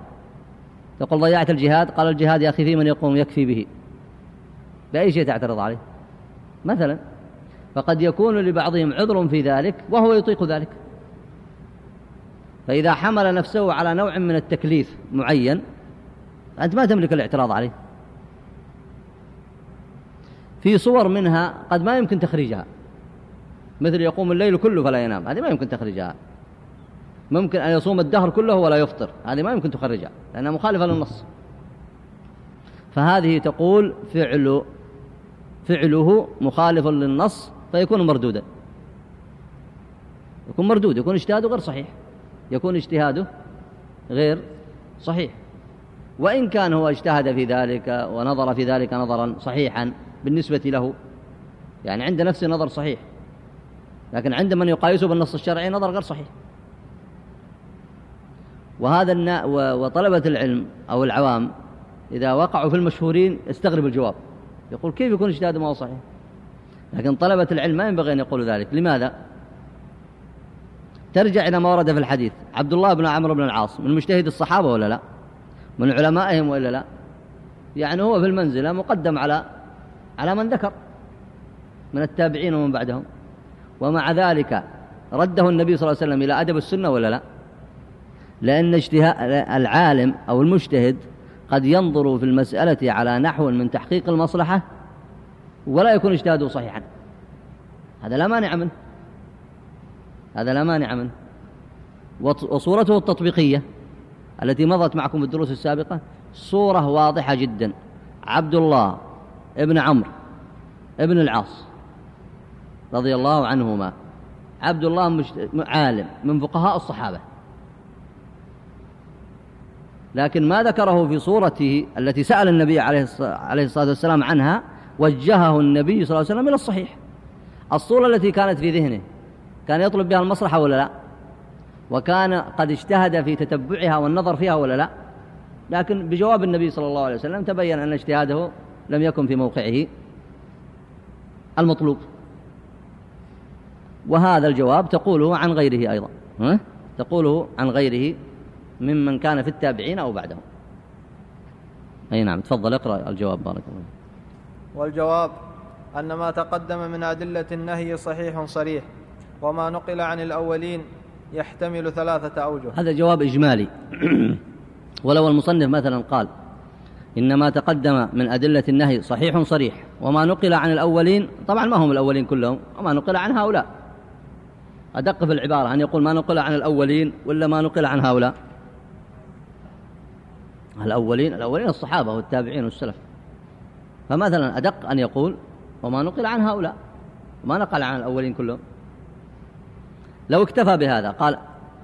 تقول ضيعت الجهاد؟ قال الجهاد يا أخي في من يقوم يكفي به. بأي شيء تعترض عليه. مثلا فقد يكون لبعضهم عذر في ذلك وهو يطيق ذلك. فإذا حمل نفسه على نوع من التكليف معين أنت ما تملك الاعتراض عليه. في صور منها قد ما يمكن تخريجها. مثل يقوم الليل كله فلا ينام هذه ما يمكن تخرجها ممكن أن يصوم الدهر كله ولا يفطر هذه ما يمكن تخرجها لأنها مخالفة للنص. فهذه تقول فعل فعله مخالف للنص فيكون مردودا. يكون مردود يكون اجتهاده غير صحيح. يكون اجتهاده غير صحيح. وإن كان هو اجتهد في ذلك ونظر في ذلك نظرا صحيحا بالنسبة له يعني عند نفسه نظر صحيح. لكن عند من يقايسه بالنص الشرعي نظر غير صحيح. وهذا النا وطلبة العلم أو العوام إذا وقعوا في المشهورين استغرب الجواب. يقول كيف يكون اجتهاده ما هو صحيح؟ لكن طلبة العلم ما ينبغي أن يقولوا ذلك. لماذا؟ ترجع إلى ما ورد في الحديث. عبد الله بن عمرو بن العاص من مجتهد الصحابة ولا لا؟ من علمائهم ولا لا؟ يعني هو في المنزلة مقدم على على من ذكر من التابعين ومن بعدهم. ومع ذلك رده النبي صلى الله عليه وسلم إلى أدب السنة ولا لا؟ لأن اجتهاد العالم أو المجتهد قد ينظر في المسألة على نحو من تحقيق المصلحة ولا يكون اجتهاده صحيحا. هذا لا مانع منه. هذا لا مانع منه. وصورته التطبيقية التي مضت معكم في الدروس السابقة صورة واضحة جدا. عبد الله ابن عمرو ابن العاص رضي الله عنهما. عبد الله عالم من فقهاء الصحابة. لكن ما ذكره في صورته التي سأل النبي عليه الصلاة والسلام عنها وجهه النبي صلى الله عليه وسلم إلى الصحيح. الصورة التي كانت في ذهنه كان يطلب بها المصلحة ولا لا؟ وكان قد اجتهد في تتبعها والنظر فيها ولا لا؟ لكن بجواب النبي صلى الله عليه وسلم تبين أن اجتهاده لم يكن في موقعه المطلوب. وهذا الجواب تقوله عن غيره أيضا. تقوله عن غيره ممن كان في التابعين أو بعدهم. أي نعم تفضل اقرأ الجواب بارك الله والجواب أن ما تقدم من أدلة النهي صحيح صريح وما نقل عن الأولين يحتمل ثلاثة أوجه. هذا جواب إجمالي. ولو المصنف مثلا قال إن ما تقدم من أدلة النهي صحيح صريح وما نقل عن الأولين طبعا ما هم الأولين كلهم وما نقل عن هؤلاء. أدق في العبارة أن يقول ما نقل عن الأولين ولا ما نقل عن هؤلاء. الأولين الأولين الصحابة والتابعين والسلف. فمثلا أدق أن يقول وما نقل عن هؤلاء وما نقل عن الأولين كلهم. لو اكتفى بهذا قال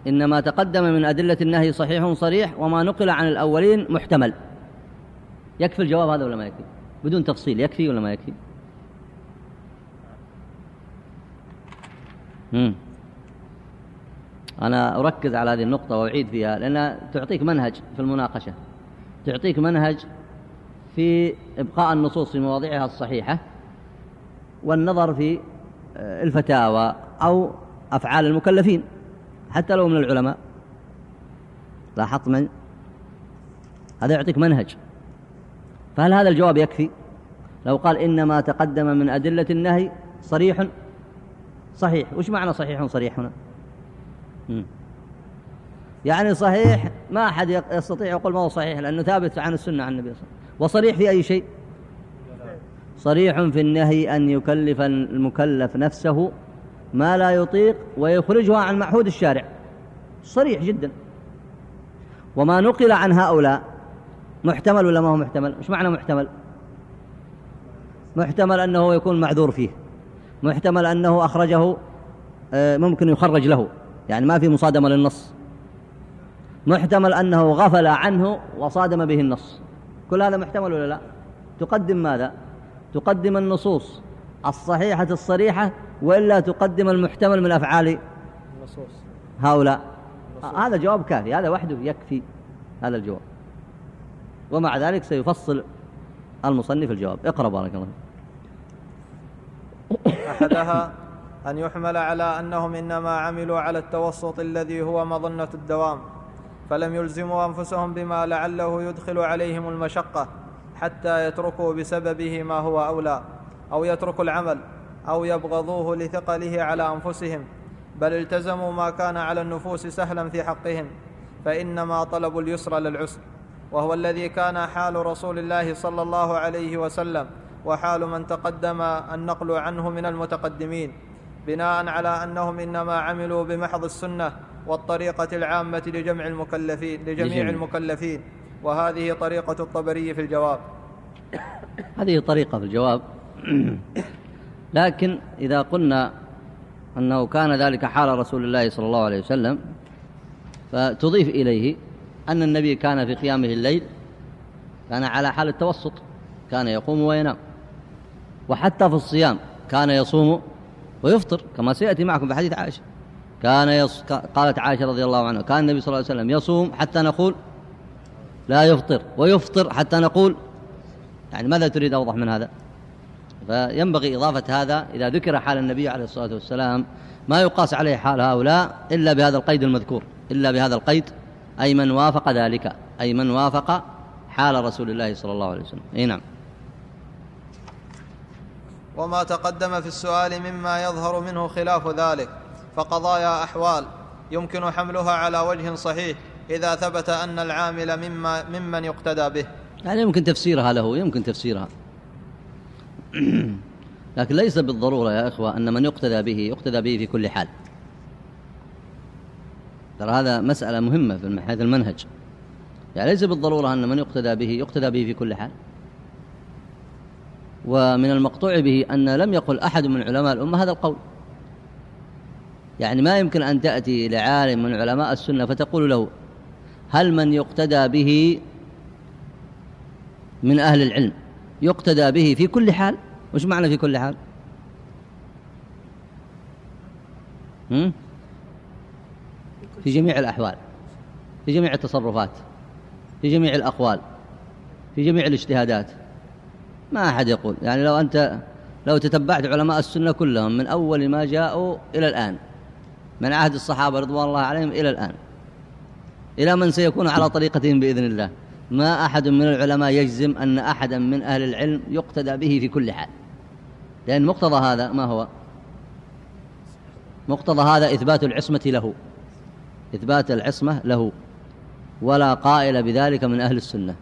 إن ما تقدم من أدلة النهي صحيح صريح وما نقل عن الأولين محتمل. يكفي الجواب هذا ولا ما يكفي؟ بدون تفصيل يكفي ولا ما يكفي؟ مم. أنا أركز على هذه النقطة وأعيد فيها لأنها تعطيك منهج في المناقشة. تعطيك منهج في إبقاء النصوص في مواضعها الصحيحة والنظر في آه، الفتاوى أو أفعال المكلفين حتى لو من العلماء. لاحظت من؟ هذا يعطيك منهج. فهل هذا الجواب يكفي؟ لو قال إنما تقدم من أدلة النهي صريح صحيح. وش معنى صحيح صريح هنا؟ يعني صحيح ما أحد يستطيع يقول ما هو صحيح لأنه ثابت عن السنة عن النبي صلى الله عليه وسلم. وصريح في أي شيء؟ صريح في النهي أن يكلف المكلف نفسه ما لا يطيق ويخرجها عن معهود الشارع. صريح جدا. وما نقل عن هؤلاء محتمل ولا ما هو محتمل؟ مش معنى محتمل؟ محتمل أنه يكون معذور فيه. محتمل أنه أخرجه آه، ممكن يخرج له. يعني ما في مصادمة للنص. محتمل أنه غفل عنه وصادم به النص. كل هذا محتمل ولا لا؟ تقدم ماذا؟ تقدم النصوص الصحيحة الصريحة وإلا تقدم المحتمل من أفعال النصوص. هؤلاء؟ النصوص. هذا جواب كافي هذا وحده يكفي هذا الجواب. ومع ذلك سيفصل المصنف الجواب. اقرأ بارك الله أحدها أن يحمل على أنهم إنما عملوا على التوسط الذي هو مظنة الدوام. فلم يلزموا أنفسهم بما لعله يدخل عليهم المشقة حتى يتركوا بسببه ما هو أولى أو يتركوا العمل أو يبغضوه لثقله على أنفسهم بل التزموا ما كان على النفوس سهلا في حقهم فإنما طلبوا اليسر للعسر. وهو الذي كان حال رسول الله صلى الله عليه وسلم وحال من تقدم النقل عنه من المتقدمين. بناء على أنهم إنما عملوا بمحض السنة والطريقة العامة لجمع المكلفين لجميع المكلفين. وهذه طريقة الطبري في الجواب. هذه طريقة في الجواب. لكن إذا قلنا أنه كان ذلك حال رسول الله صلى الله عليه وسلم فتضيف إليه أن النبي كان في قيامه الليل كان على حال التوسط كان يقوم وينام. وحتى في الصيام كان يصوم ويفطر كما سيأتي معكم في حديث عائشة. كان يص... قالت عائشة رضي الله عنها كان النبي صلى الله عليه وسلم يصوم حتى نقول لا يفطر ويفطر حتى نقول يعني ماذا تريد أوضح من هذا؟ فينبغي إضافة هذا إذا ذكر حال النبي عليه الصلاة والسلام ما يقاس عليه حال هؤلاء إلا بهذا القيد المذكور إلا بهذا القيد أي من وافق ذلك أي من وافق حال رسول الله صلى الله عليه وسلم. أي نعم. وما تقدم في السؤال مما يظهر منه خلاف ذلك فقضايا أحوال يمكن حملها على وجه صحيح إذا ثبت أن العامل مما ممن يقتدى به. يعني يمكن تفسيرها له يمكن تفسيرها. لكن ليس بالضرورة يا إخوة أن من يقتدى به يقتدى به في كل حال. ترى هذا مسألة مهمة في حيث المنهج. يعني ليس بالضرورة أن من يقتدى به يقتدى به في كل حال. ومن المقطوع به أن لم يقل أحد من علماء الأمة هذا القول. يعني ما يمكن أن تأتي لعالم من علماء السنة فتقول له هل من يقتدى به من أهل العلم؟ يقتدى به في كل حال؟ وش معنى في كل حال؟ في جميع الأحوال في جميع التصرفات في جميع الأقوال في جميع الاجتهادات. ما أحد يقول. يعني لو أنت لو تتبعت علماء السنة كلهم من أول ما جاءوا إلى الآن من عهد الصحابة رضوان الله عليهم إلى الآن إلى من سيكون على طريقتهم بإذن الله. ما أحد من العلماء يجزم أن أحدا من أهل العلم يقتدى به في كل حال. لأن مقتضى هذا ما هو؟ مقتضى هذا إثبات العصمة له. إثبات العصمة له. ولا قائل بذلك من أهل السنة.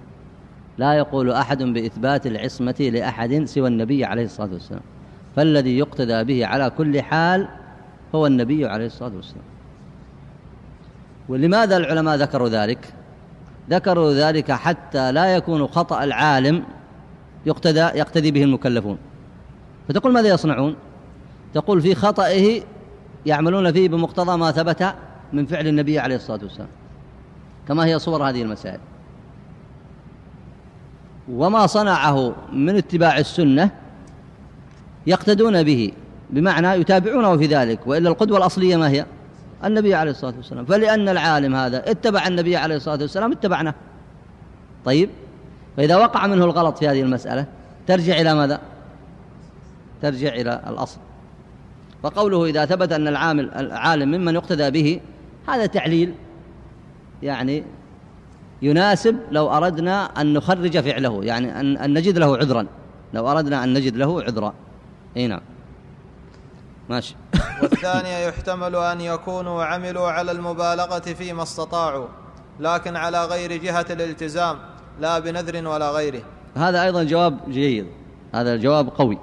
لا يقول أحد بإثبات العصمة لأحد سوى النبي عليه الصلاة والسلام. فالذي يقتدى به على كل حال هو النبي عليه الصلاة والسلام. ولماذا العلماء ذكروا ذلك؟ ذكروا ذلك حتى لا يكون خطأ العالم يقتدى يقتدي به المكلفون. فتقول ماذا يصنعون؟ تقول في خطئه يعملون فيه بمقتضى ما ثبت من فعل النبي عليه الصلاة والسلام. كما هي صور هذه المسائل. وما صنعه من اتباع السنة يقتدون به بمعنى يتابعونه في ذلك وإلا القدوة الأصلية ما هي؟ النبي عليه الصلاة والسلام. فلأن العالم هذا اتبع النبي عليه الصلاة والسلام اتبعناه. طيب فإذا وقع منه الغلط في هذه المسألة ترجع إلى ماذا؟ ترجع إلى الأصل. فقوله إذا ثبت أن العامل العالم ممن يقتدى به هذا تعليل يعني يناسب لو أردنا أن نخرج فعله يعني أن, أن نجد له عذرا. لو أردنا أن نجد له عذرا. أي نعم. ماشي. والثانية يحتمل أن يكونوا عملوا على المبالغة فيما استطاعوا لكن على غير جهة الالتزام لا بنذر ولا غيره. هذا أيضا جواب جيد. هذا الجواب قوي.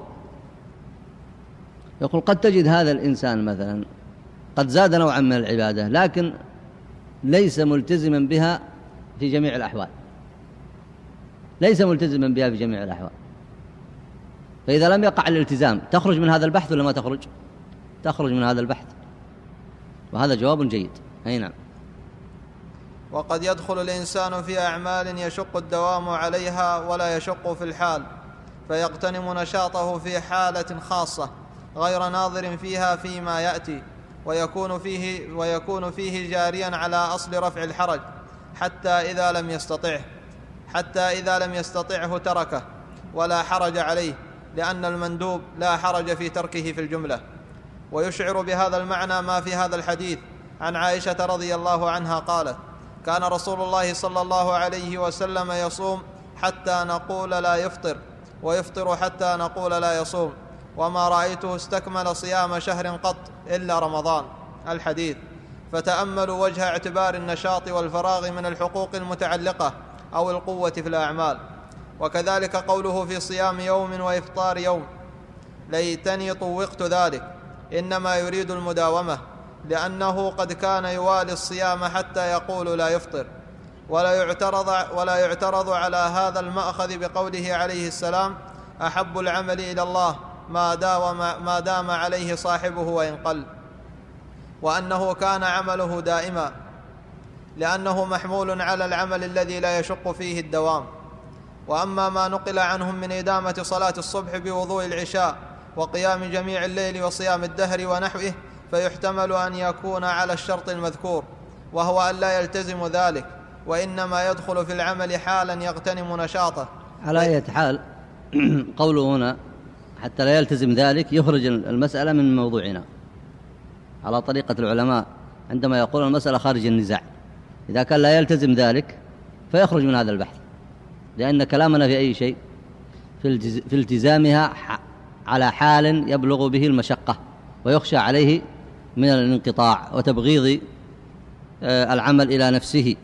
يقول قد تجد هذا الإنسان مثلا قد زاد نوعا من العبادة لكن ليس ملتزما بها في جميع الأحوال. ليس ملتزما بها في جميع الأحوال. فإذا لم يقع الالتزام تخرج من هذا البحث ولا ما تخرج؟ تخرج من هذا البحث. وهذا جواب جيد. أي نعم. وقد يدخل الإنسان في أعمال يشق الدوام عليها ولا يشق في الحال فيغتنم نشاطه في حالة خاصة غير ناظر فيها فيما يأتي ويكون فيه ويكون فيه جاريا على أصل رفع الحرج. حتى إذا لم يستطعه حتى إذا لم يستطعه تركه ولا حرج عليه لأن المندوب لا حرج في تركه في الجملة. ويشعر بهذا المعنى ما في هذا الحديث عن عائشة رضي الله عنها قالت كان رسول الله صلى الله عليه وسلم يصوم حتى نقول لا يفطر ويفطر حتى نقول لا يصوم وما رأيته استكمل صيام شهر قط إلا رمضان. الحديث. فتأملوا وجه اعتبار النشاط والفراغ من الحقوق المتعلقة أو القوة في الأعمال. وكذلك قوله في صيام يوم وإفطار يوم ليتني طوقت ذلك. إنما يريد المداومة لأنه قد كان يوالي الصيام حتى يقول لا يفطر. ولا يعترض, ولا يعترض على هذا المأخذ بقوله عليه السلام أحب العمل إلى الله ما داوم ما دام عليه صاحبه وإن قل. وأنه كان عمله دائما لأنه محمول على العمل الذي لا يشق فيه الدوام. وأما ما نقل عنهم من إدامة صلاة الصبح بوضوء العشاء وقيام جميع الليل وصيام الدهر ونحوه فيحتمل أن يكون على الشرط المذكور وهو أن لا يلتزم ذلك وإنما يدخل في العمل حالا يغتنم نشاطه. على اية حال قوله هنا حتى لا يلتزم ذلك يخرج المسألة من موضوعنا. على طريقة العلماء عندما يقول المسألة خارج النزاع. إذا كان لا يلتزم ذلك فيخرج من هذا البحث لأن كلامنا في أي شيء في التزامها على حال يبلغ به المشقة ويخشى عليه من الانقطاع وتبغيض آه، العمل إلى نفسه.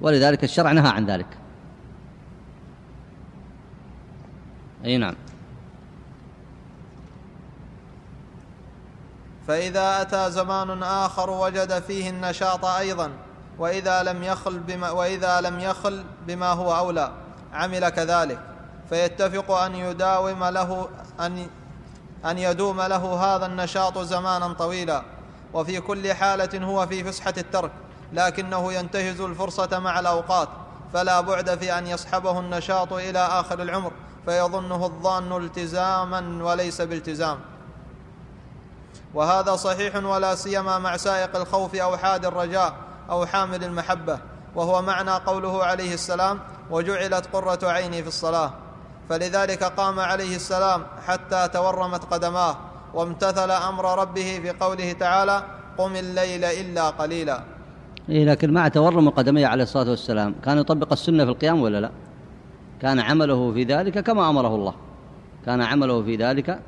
ولذلك الشرع نهى عن ذلك. أي نعم. فإذا أتى زمان آخر وجد فيه النشاط أيضا وإذا لم يخل بما, وإذا لم يخل بما هو أولى عمل كذلك. فيتفق أن يداوم له أن أن يدوم له هذا النشاط زمانا طويلا. وفي كل حالة هو في فسحة الترك لكنه ينتهز الفرصة مع الأوقات. فلا بعد في أن يصحبه النشاط إلى آخر العمر فيظنه الظان التزاما وليس بالتزام. وهذا صحيح ولا سيما مع سائق الخوف أو حاد الرجاء أو حامل المحبة وهو معنى قوله عليه السلام وجعلت قرة عيني في الصلاة فلذلك قام عليه السلام حتى تورمت قدماه وامتثل أمر ربه في قوله تعالى قم الليل إلا قليلا إيه لكن مع تورم قدميه عليه الصلاة والسلام كان يطبق السنة في القيام ولا لا؟ كان عمله في ذلك كما أمره الله. كان عمله في ذلك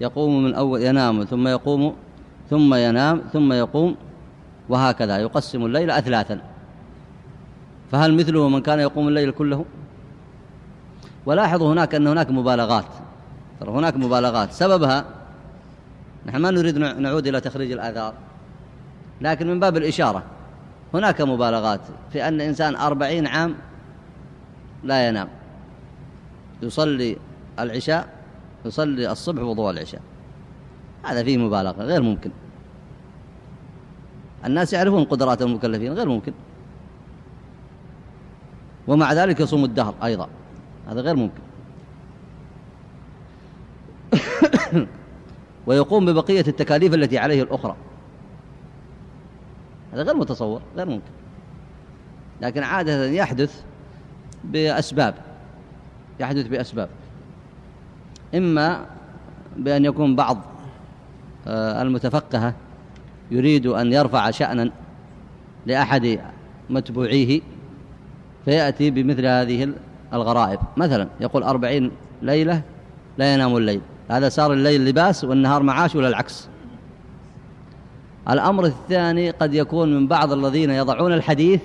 يقوم من أول ينام ثم يقوم ثم ينام ثم يقوم وهكذا يقسم الليل أثلاثا. فهل مثله من كان يقوم الليل كله؟ ولاحظوا هناك أن هناك مبالغات. ترى هناك مبالغات. سببها نحن ما نريد نعود إلى تخريج الآثار لكن من باب الإشارة هناك مبالغات في أن إنسان أربعين عام لا ينام. يصلي العشاء يصلي الصبح وضوء العشاء. هذا فيه مبالغة غير ممكن. الناس يعرفون قدرات المكلفين غير ممكن. ومع ذلك يصوم الدهر أيضا هذا غير ممكن. ويقوم ببقية التكاليف التي عليه الأخرى. هذا غير متصور غير ممكن. لكن عادة يحدث بأسباب يحدث بأسباب. إما بأن يكون بعض آه، المتفقهة يريد أن يرفع شأنا لأحد متبوعيه فيأتي بمثل هذه الغرائب. مثلا يقول أربعين ليلة لا ينام الليل هذا صار الليل لباس والنهار معاش ولا العكس. الأمر الثاني قد يكون من بعض الذين يضعون الحديث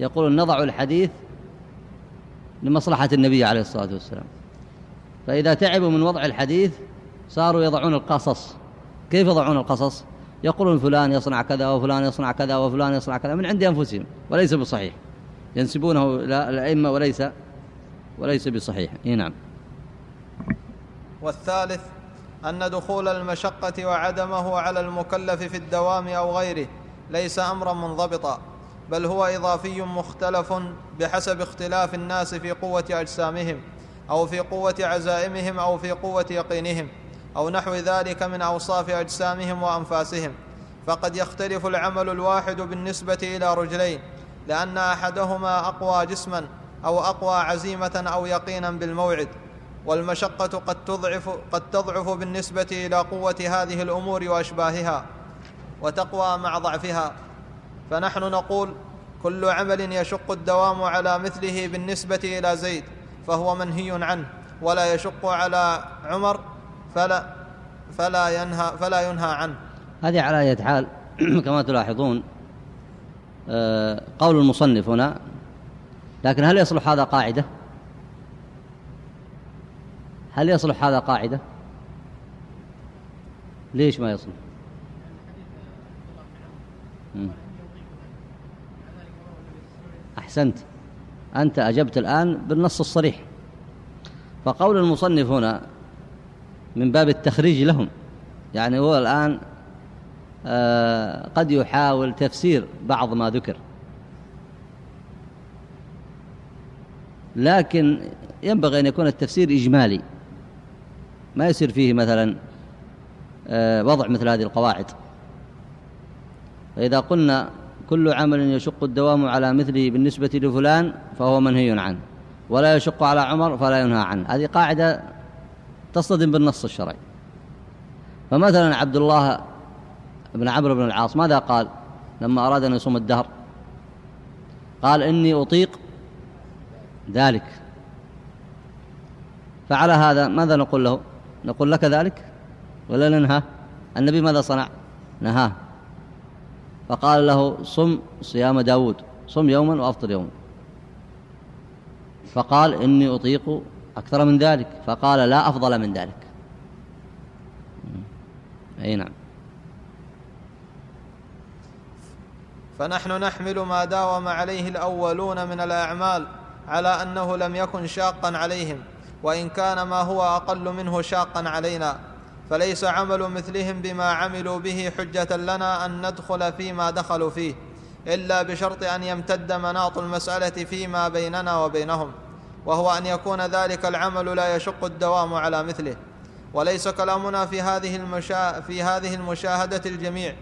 يقول نضع الحديث لمصلحة النبي عليه الصلاة والسلام. فإذا تعبوا من وضع الحديث صاروا يضعون القصص. كيف يضعون القصص؟ يقولون فلان يصنع كذا وفلان يصنع كذا وفلان يصنع كذا من عند أنفسهم وليس بصحيح. ينسبونه الأئمة وليس وليس بصحيح. إيه نعم. والثالث أن دخول المشقة وعدمه على المكلف في الدوام أو غيره ليس أمرا منضبطا بل هو إضافي مختلف بحسب اختلاف الناس في قوة أجسامهم. أو في قوة عزائمهم أو في قوة يقينهم أو نحو ذلك من أوصاف أجسامهم وأنفاسهم. فقد يختلف العمل الواحد بالنسبة إلى رجلين لأن أحدهما أقوى جسما أو أقوى عزيمة أو يقينا بالموعد. والمشقة قد تضعف قد تضعف بالنسبة إلى قوة هذه الأمور وأشباهها وتقوى مع ضعفها. فنحن نقول كل عمل يشق الدوام على مثله بالنسبة إلى زيد. فهو منهي عنه ولا يشق على عمر فلا فلا ينهى فلا ينهى عنه. هذه على اية حال؟ كما تلاحظون آه، قول المصنف هنا لكن هل يصلح هذا قاعدة؟ هل يصلح هذا قاعدة؟ ليش ما يصلح؟ أحسنت. أنت أجبت الآن بالنص الصريح. فقول المصنف هنا من باب التخريج لهم يعني هو الآن آه، قد يحاول تفسير بعض ما ذكر. لكن ينبغي أن يكون التفسير إجمالي. ما يصير فيه مثلا آه، وضع مثل هذه القواعد. فإذا قلنا كل عمل يشق الدوام على مثله بالنسبة لفلان فهو منهي عنه. ولا يشق على عمر فلا ينهى عنه. هذه قاعدة تصطدم بالنص الشرعي. فمثلا عبد الله بن عمرو بن العاص ماذا قال لما أراد أن يصوم الدهر؟ قال إني أطيق ذلك. فعلى هذا ماذا نقول له؟ نقول لك ذلك ولا ننهى؟ النبي ماذا صنع؟ نهاه. فقال له صم صيام داود صم يوما وأفطر يوما. فقال إني أطيق أكثر من ذلك فقال لا أفضل من ذلك. أي نعم. فنحن نحمل ما داوم عليه الأولون من الأعمال على أنه لم يكن شاقا عليهم وإن كان ما هو أقل منه شاقا علينا. فليس عمل مثلهم بما عملوا به حجة لنا أن ندخل فيما دخلوا فيه إلا بشرط أن يمتد مناط المسألة فيما بيننا وبينهم وهو أن يكون ذلك العمل لا يشق الدوام على مثله. وليس كلامنا في هذه المشا... في هذه المشاهدة الجميع.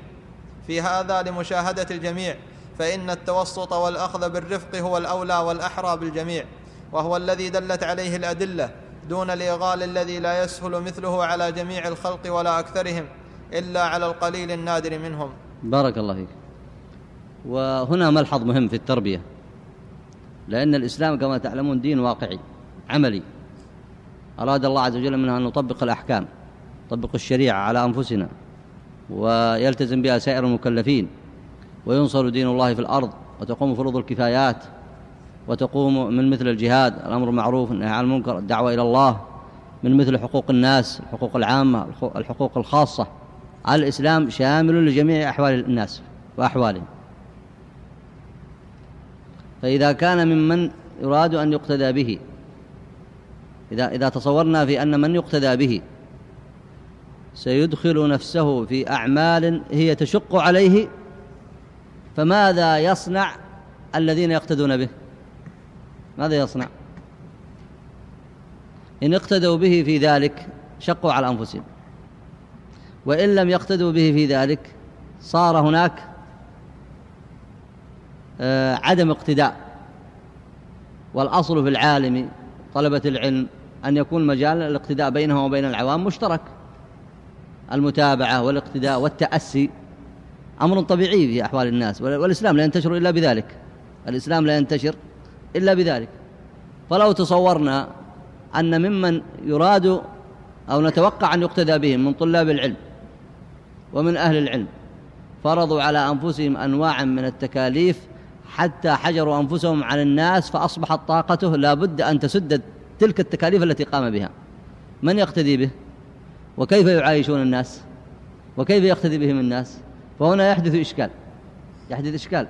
في هذا لمشاهدة الجميع فإن التوسط والأخذ بالرفق هو الأولى والأحرى بالجميع وهو الذي دلت عليه الأدلة. دون الإغال الذي لا يسهل مثله على جميع الخلق ولا أكثرهم إلا على القليل النادر منهم. بارك الله فيك. وهنا ملحظ مهم في التربية لأن الإسلام كما تعلمون دين واقعي عملي. أراد الله عز وجل منها أن نطبق الأحكام نطبق الشريعة على أنفسنا ويلتزم بها سائر المكلفين وينصر دين الله في الأرض وتقوم فروض الكفايات وتقوم من مثل الجهاد الأمر المعروف النهي عن المنكر الدعوة إلى الله من مثل حقوق الناس الحقوق العامة الحقوق الخاصة. الإسلام شامل لجميع أحوال الناس وأحوالهم. فإذا كان ممن يراد أن يقتدى به إذا إذا تصورنا في أن من يقتدى به سيدخل نفسه في أعمال هي تشق عليه فماذا يصنع الذين يقتدون به؟ ماذا يصنع؟ إن اقتدوا به في ذلك شقوا على أنفسهم. وإن لم يقتدوا به في ذلك صار هناك آه، عدم اقتداء. والأصل في العالم طلبة العلم أن يكون مجال الاقتداء بينه وبين العوام مشترك. المتابعة والاقتداء والتأسي أمر طبيعي في أحوال الناس والإسلام لا ينتشر إلا بذلك. الإسلام لا ينتشر إلا بذلك. فلو تصورنا أن ممن يراد أو نتوقع أن يقتدى بهم من طلاب العلم ومن أهل العلم فرضوا على أنفسهم أنواعا من التكاليف حتى حجروا أنفسهم عن الناس فأصبحت طاقته لا بد أن تسد تلك التكاليف التي قام بها. من يقتدي به؟ وكيف يعايشون الناس؟ وكيف يقتدي بهم الناس؟ فهنا يحدث إشكال. يحدث إشكال.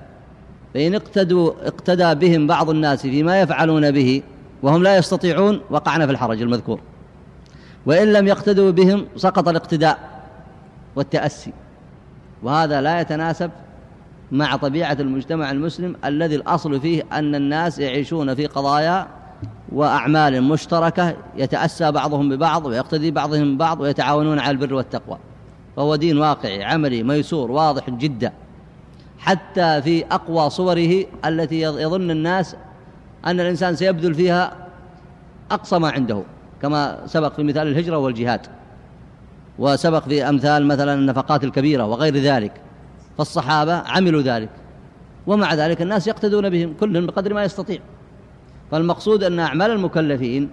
فإن اقتدوا اقتدى بهم بعض الناس فيما يفعلون به وهم لا يستطيعون وقعنا في الحرج المذكور. وإن لم يقتدوا بهم سقط الاقتداء والتأسي. وهذا لا يتناسب مع طبيعة المجتمع المسلم الذي الأصل فيه أن الناس يعيشون في قضايا وأعمال مشتركة يتأسى بعضهم ببعض ويقتدي بعضهم ببعض ويتعاونون على البر والتقوى. فهو دين واقعي عملي ميسور واضح جدا. حتى في أقوى صوره التي يظن الناس أن الإنسان سيبذل فيها أقصى ما عنده كما سبق في مثال الهجرة والجهاد وسبق في أمثال مثلا النفقات الكبيرة وغير ذلك فالصحابة عملوا ذلك ومع ذلك الناس يقتدون بهم كل بقدر ما يستطيع. فالمقصود أن أعمال المكلفين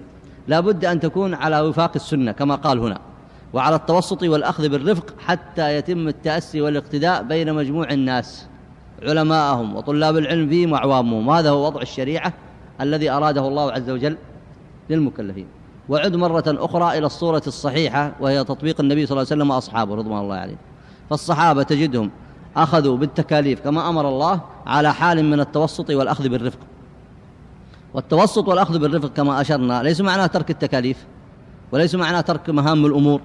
لا بد أن تكون على وفاق السنة كما قال هنا وعلى التوسط والأخذ بالرفق حتى يتم التأسي والاقتداء بين مجموع الناس. علماءهم وطلاب العلم فيهم وعوامهم وهذا هو وضع الشريعة الذي أراده الله عز وجل للمكلفين. وعد مرة أخرى إلى الصورة الصحيحة وهي تطبيق النبي صلى الله عليه وسلم وأصحابه رضوان الله عليه فالصحابة تجدهم أخذوا بالتكاليف كما أمر الله على حال من التوسط والأخذ بالرفق. والتوسط والأخذ بالرفق كما أشرنا ليس معناه ترك التكاليف وليس معناه ترك مهام الأمور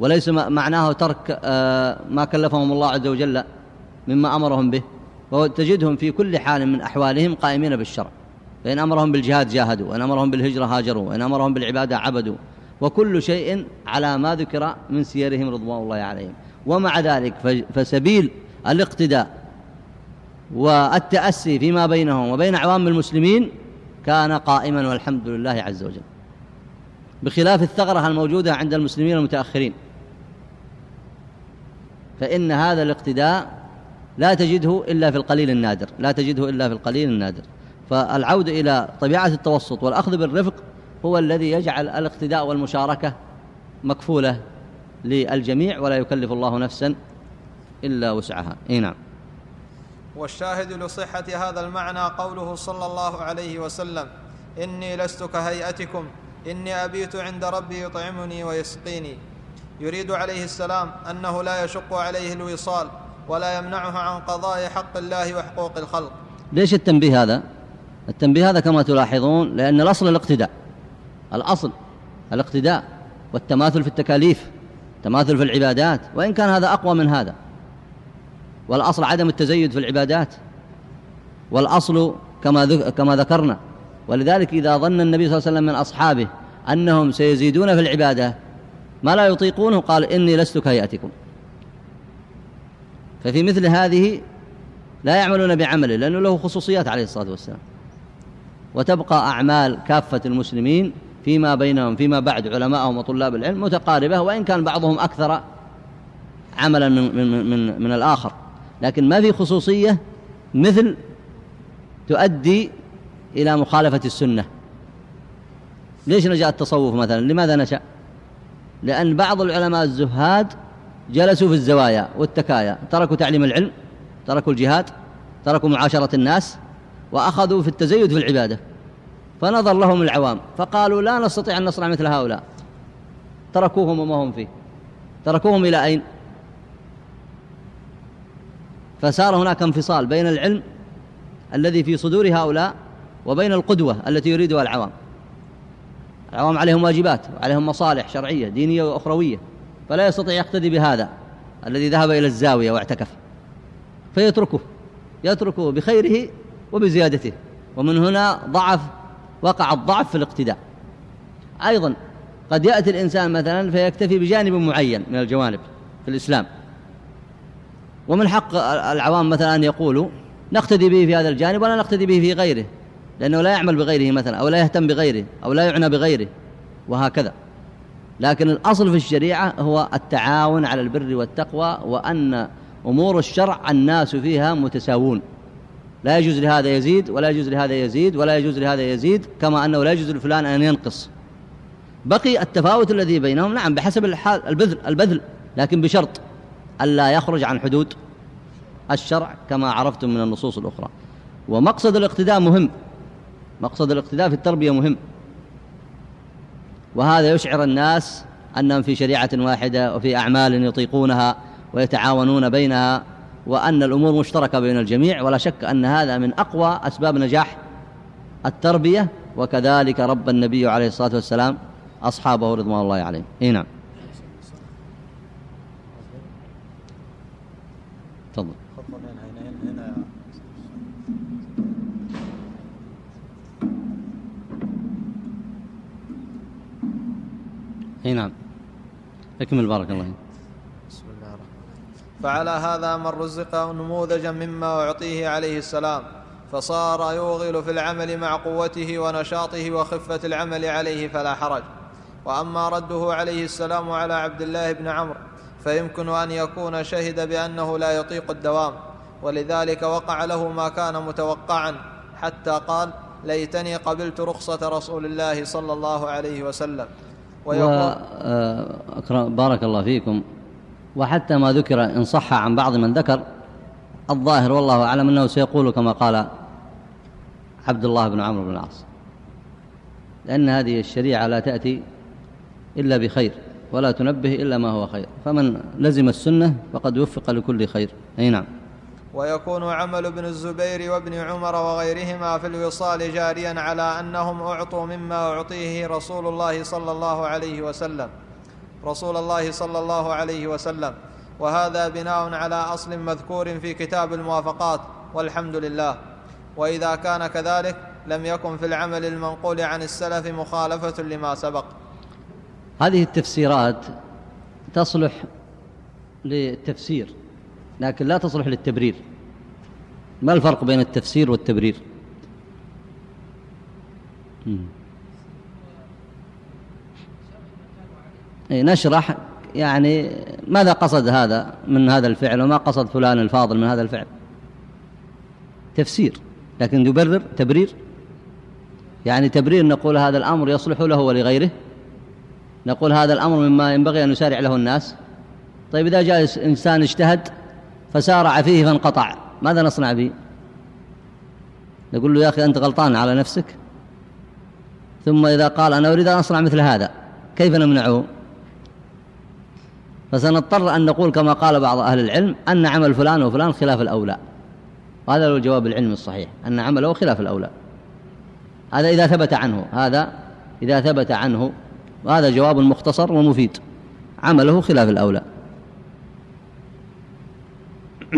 وليس معناه ترك آه، ما كلفهم الله عز وجل مما أمرهم به. وتجدهم في كل حال من أحوالهم قائمين بالشرع. فإن أمرهم بالجهاد جاهدوا وإن أمرهم بالهجرة هاجروا وإن أمرهم بالعبادة عبدوا. وكل شيء على ما ذكر من سيرهم رضوان الله عليهم. ومع ذلك فسبيل الاقتداء والتأسي فيما بينهم وبين عوام المسلمين كان قائما والحمد لله عز وجل. بخلاف الثغرة الموجودة عند المسلمين المتأخرين. فإن هذا الاقتداء لا تجده إلا في القليل النادر لا تجده إلا في القليل النادر. فالعودة إلى طبيعة التوسط والأخذ بالرفق هو الذي يجعل الاقتداء والمشاركة مكفولة للجميع ولا يكلف الله نفسا إلا وسعها. إيه نعم. والشاهد لصحة هذا المعنى قوله صلى الله عليه وسلم إني لست كهيئتكم إني أبيت عند ربي يطعمني ويسقيني. يريد عليه السلام أنه لا يشق عليه الوصال ولا يمنعه عن قضاء حق الله وحقوق الخلق. ليش التنبيه هذا؟ التنبيه هذا كما تلاحظون لأن الأصل الاقتداء. الأصل الاقتداء والتماثل في التكاليف التماثل في العبادات وإن كان هذا أقوى من هذا. والأصل عدم التزيد في العبادات. والأصل كما كما ذكرنا. ولذلك إذا ظن النبي صلى الله عليه وسلم من أصحابه أنهم سيزيدون في العبادة ما لا يطيقونه قال إني لست كهيئتكم. ففي مثل هذه لا يعملون بعمله لأنه له خصوصيات عليه الصلاة والسلام. وتبقى أعمال كافة المسلمين فيما بينهم فيما بعد علماءهم وطلاب العلم متقاربة وإن كان بعضهم أكثر عملا من, من, من, من الآخر. لكن ما في خصوصية مثل تؤدي إلى مخالفة السنة. ليش نجا التصوف مثلا؟ لماذا نشأ؟ لأن بعض العلماء الزهاد جلسوا في الزوايا والتكايا تركوا تعليم العلم تركوا الجهاد تركوا معاشرة الناس وأخذوا في التزيد في العبادة. فنظر لهم العوام فقالوا لا نستطيع أن نصنع مثل هؤلاء. تركوهم وما هم فيه. تركوهم إلى أين؟ فصار هناك انفصال بين العلم الذي في صدور هؤلاء وبين القدوة التي يريدها العوام. العوام عليهم واجبات وعليهم مصالح شرعية دينية وأخروية. فلا يستطيع يقتدي بهذا الذي ذهب إلى الزاوية واعتكف. فيتركه يتركه بخيره وبزيادته. ومن هنا ضعف وقع الضعف في الاقتداء. أيضا قد يأتي الإنسان مثلا فيكتفي بجانب معين من الجوانب في الإسلام. ومن حق العوام مثلا أن يقولوا نقتدي به في هذا الجانب ولا نقتدي به في غيره لأنه لا يعمل بغيره مثلا أو لا يهتم بغيره أو لا يعنى بغيره وهكذا. لكن الأصل في الشريعة هو التعاون على البر والتقوى وأن أمور الشرع الناس فيها متساوون. لا يجوز لهذا يزيد ولا يجوز لهذا يزيد ولا يجوز لهذا يزيد كما أنه لا يجوز لفلان أن ينقص. بقي التفاوت الذي بينهم نعم بحسب البذل, البذل لكن بشرط ألا يخرج عن حدود الشرع كما عرفتم من النصوص الأخرى. ومقصد الاقتداء مهم. مقصد الاقتداء في التربية مهم. وهذا يشعر الناس أنهم في شريعة واحدة وفي أعمال يطيقونها ويتعاونون بينها وأن الأمور مشتركة بين الجميع ولا شك أن هذا من أقوى أسباب نجاح التربية وكذلك رب النبي عليه الصلاة والسلام أصحابه رضوان الله عليهم. إيه نعم. إي نعم. أكمل بارك الله بسم الله الرحمن فعلى هذا من رزق نموذجا مما أعطيه عليه السلام فصار يوغل في العمل مع قوته ونشاطه وخفة العمل عليه فلا حرج. وأما رده عليه السلام على عبد الله بن عمرو فيمكن أن يكون شهد بأنه لا يطيق الدوام. ولذلك وقع له ما كان متوقعا حتى قال ليتني قبلت رخصة رسول الله صلى الله عليه وسلم. ويقول آه، بارك الله فيكم. وحتى ما ذكر إن صح عن بعض من ذكر الظاهر والله أعلم أنه سيقول كما قال عبد الله بن عمرو بن العاص. لأن هذه الشريعة لا تأتي إلا بخير ولا تنبه إلا ما هو خير. فمن لزم السنة فقد وفق لكل خير. أي نعم. ويكون عمل ابن الزبير وابن عمر وغيرهما في الوصال جاريا على أنهم أعطوا مما أعطيه رسول الله صلى الله عليه وسلم. رسول الله صلى الله عليه وسلم. وهذا بناء على أصل مذكور في كتاب الموافقات والحمد لله. وإذا كان كذلك لم يكن في العمل المنقول عن السلف مخالفة لما سبق. هذه التفسيرات تصلح للتفسير. لكن لا تصلح للتبرير. ما الفرق بين التفسير والتبرير؟ نشرح. يعني ماذا قصد هذا من هذا الفعل؟ وما قصد فلان الفاضل من هذا الفعل؟ تفسير. لكن يبرر تبرير. يعني تبرير نقول هذا الأمر يصلح له ولغيره. نقول هذا الأمر مما ينبغي أن يسارع له الناس. طيب إذا جاء إنسان اجتهد فسارع فيه فانقطع. ماذا نصنع به؟ نقول له يا أخي أنت غلطان على نفسك. ثم إذا قال أنا أريد أن أصنع مثل هذا كيف نمنعه؟ فسنضطر أن نقول كما قال بعض أهل العلم أن عمل فلان وفلان خلاف الأولى. وهذا هو الجواب العلمي الصحيح أن عمله خلاف الأولى. هذا إذا ثبت عنه هذا إذا ثبت عنه وهذا جواب مختصر ومفيد. عمله خلاف الأولى.